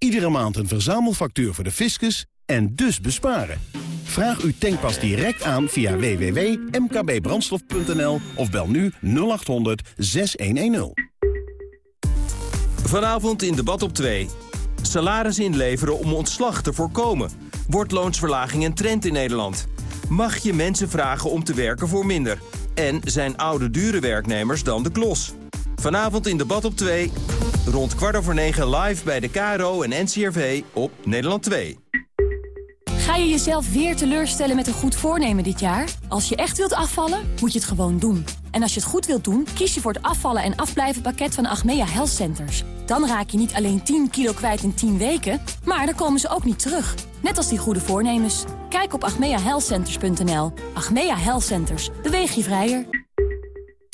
iedere maand een verzamelfactuur voor de fiscus en dus besparen. Vraag uw tankpas direct aan via www.mkbbrandstof.nl of bel nu 0800 6110. Vanavond in debat op 2. Salaris inleveren om ontslag te voorkomen. Wordt loonsverlaging een trend in Nederland? Mag je mensen vragen om te werken voor minder? En zijn oude dure werknemers dan de klos? Vanavond in debat op 2, rond kwart over negen live bij de KRO en NCRV op Nederland 2. Ga je jezelf weer teleurstellen met een goed voornemen dit jaar? Als je echt wilt afvallen, moet je het gewoon doen. En als je het goed wilt doen, kies je voor het afvallen en afblijven pakket van Achmea Health Centers. Dan raak je niet alleen 10 kilo kwijt in 10 weken, maar dan komen ze ook niet terug. Net als die goede voornemens. Kijk op achmeahealthcenters.nl. Achmea Health Centers. Beweeg je vrijer.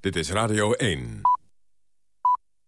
Dit is Radio 1.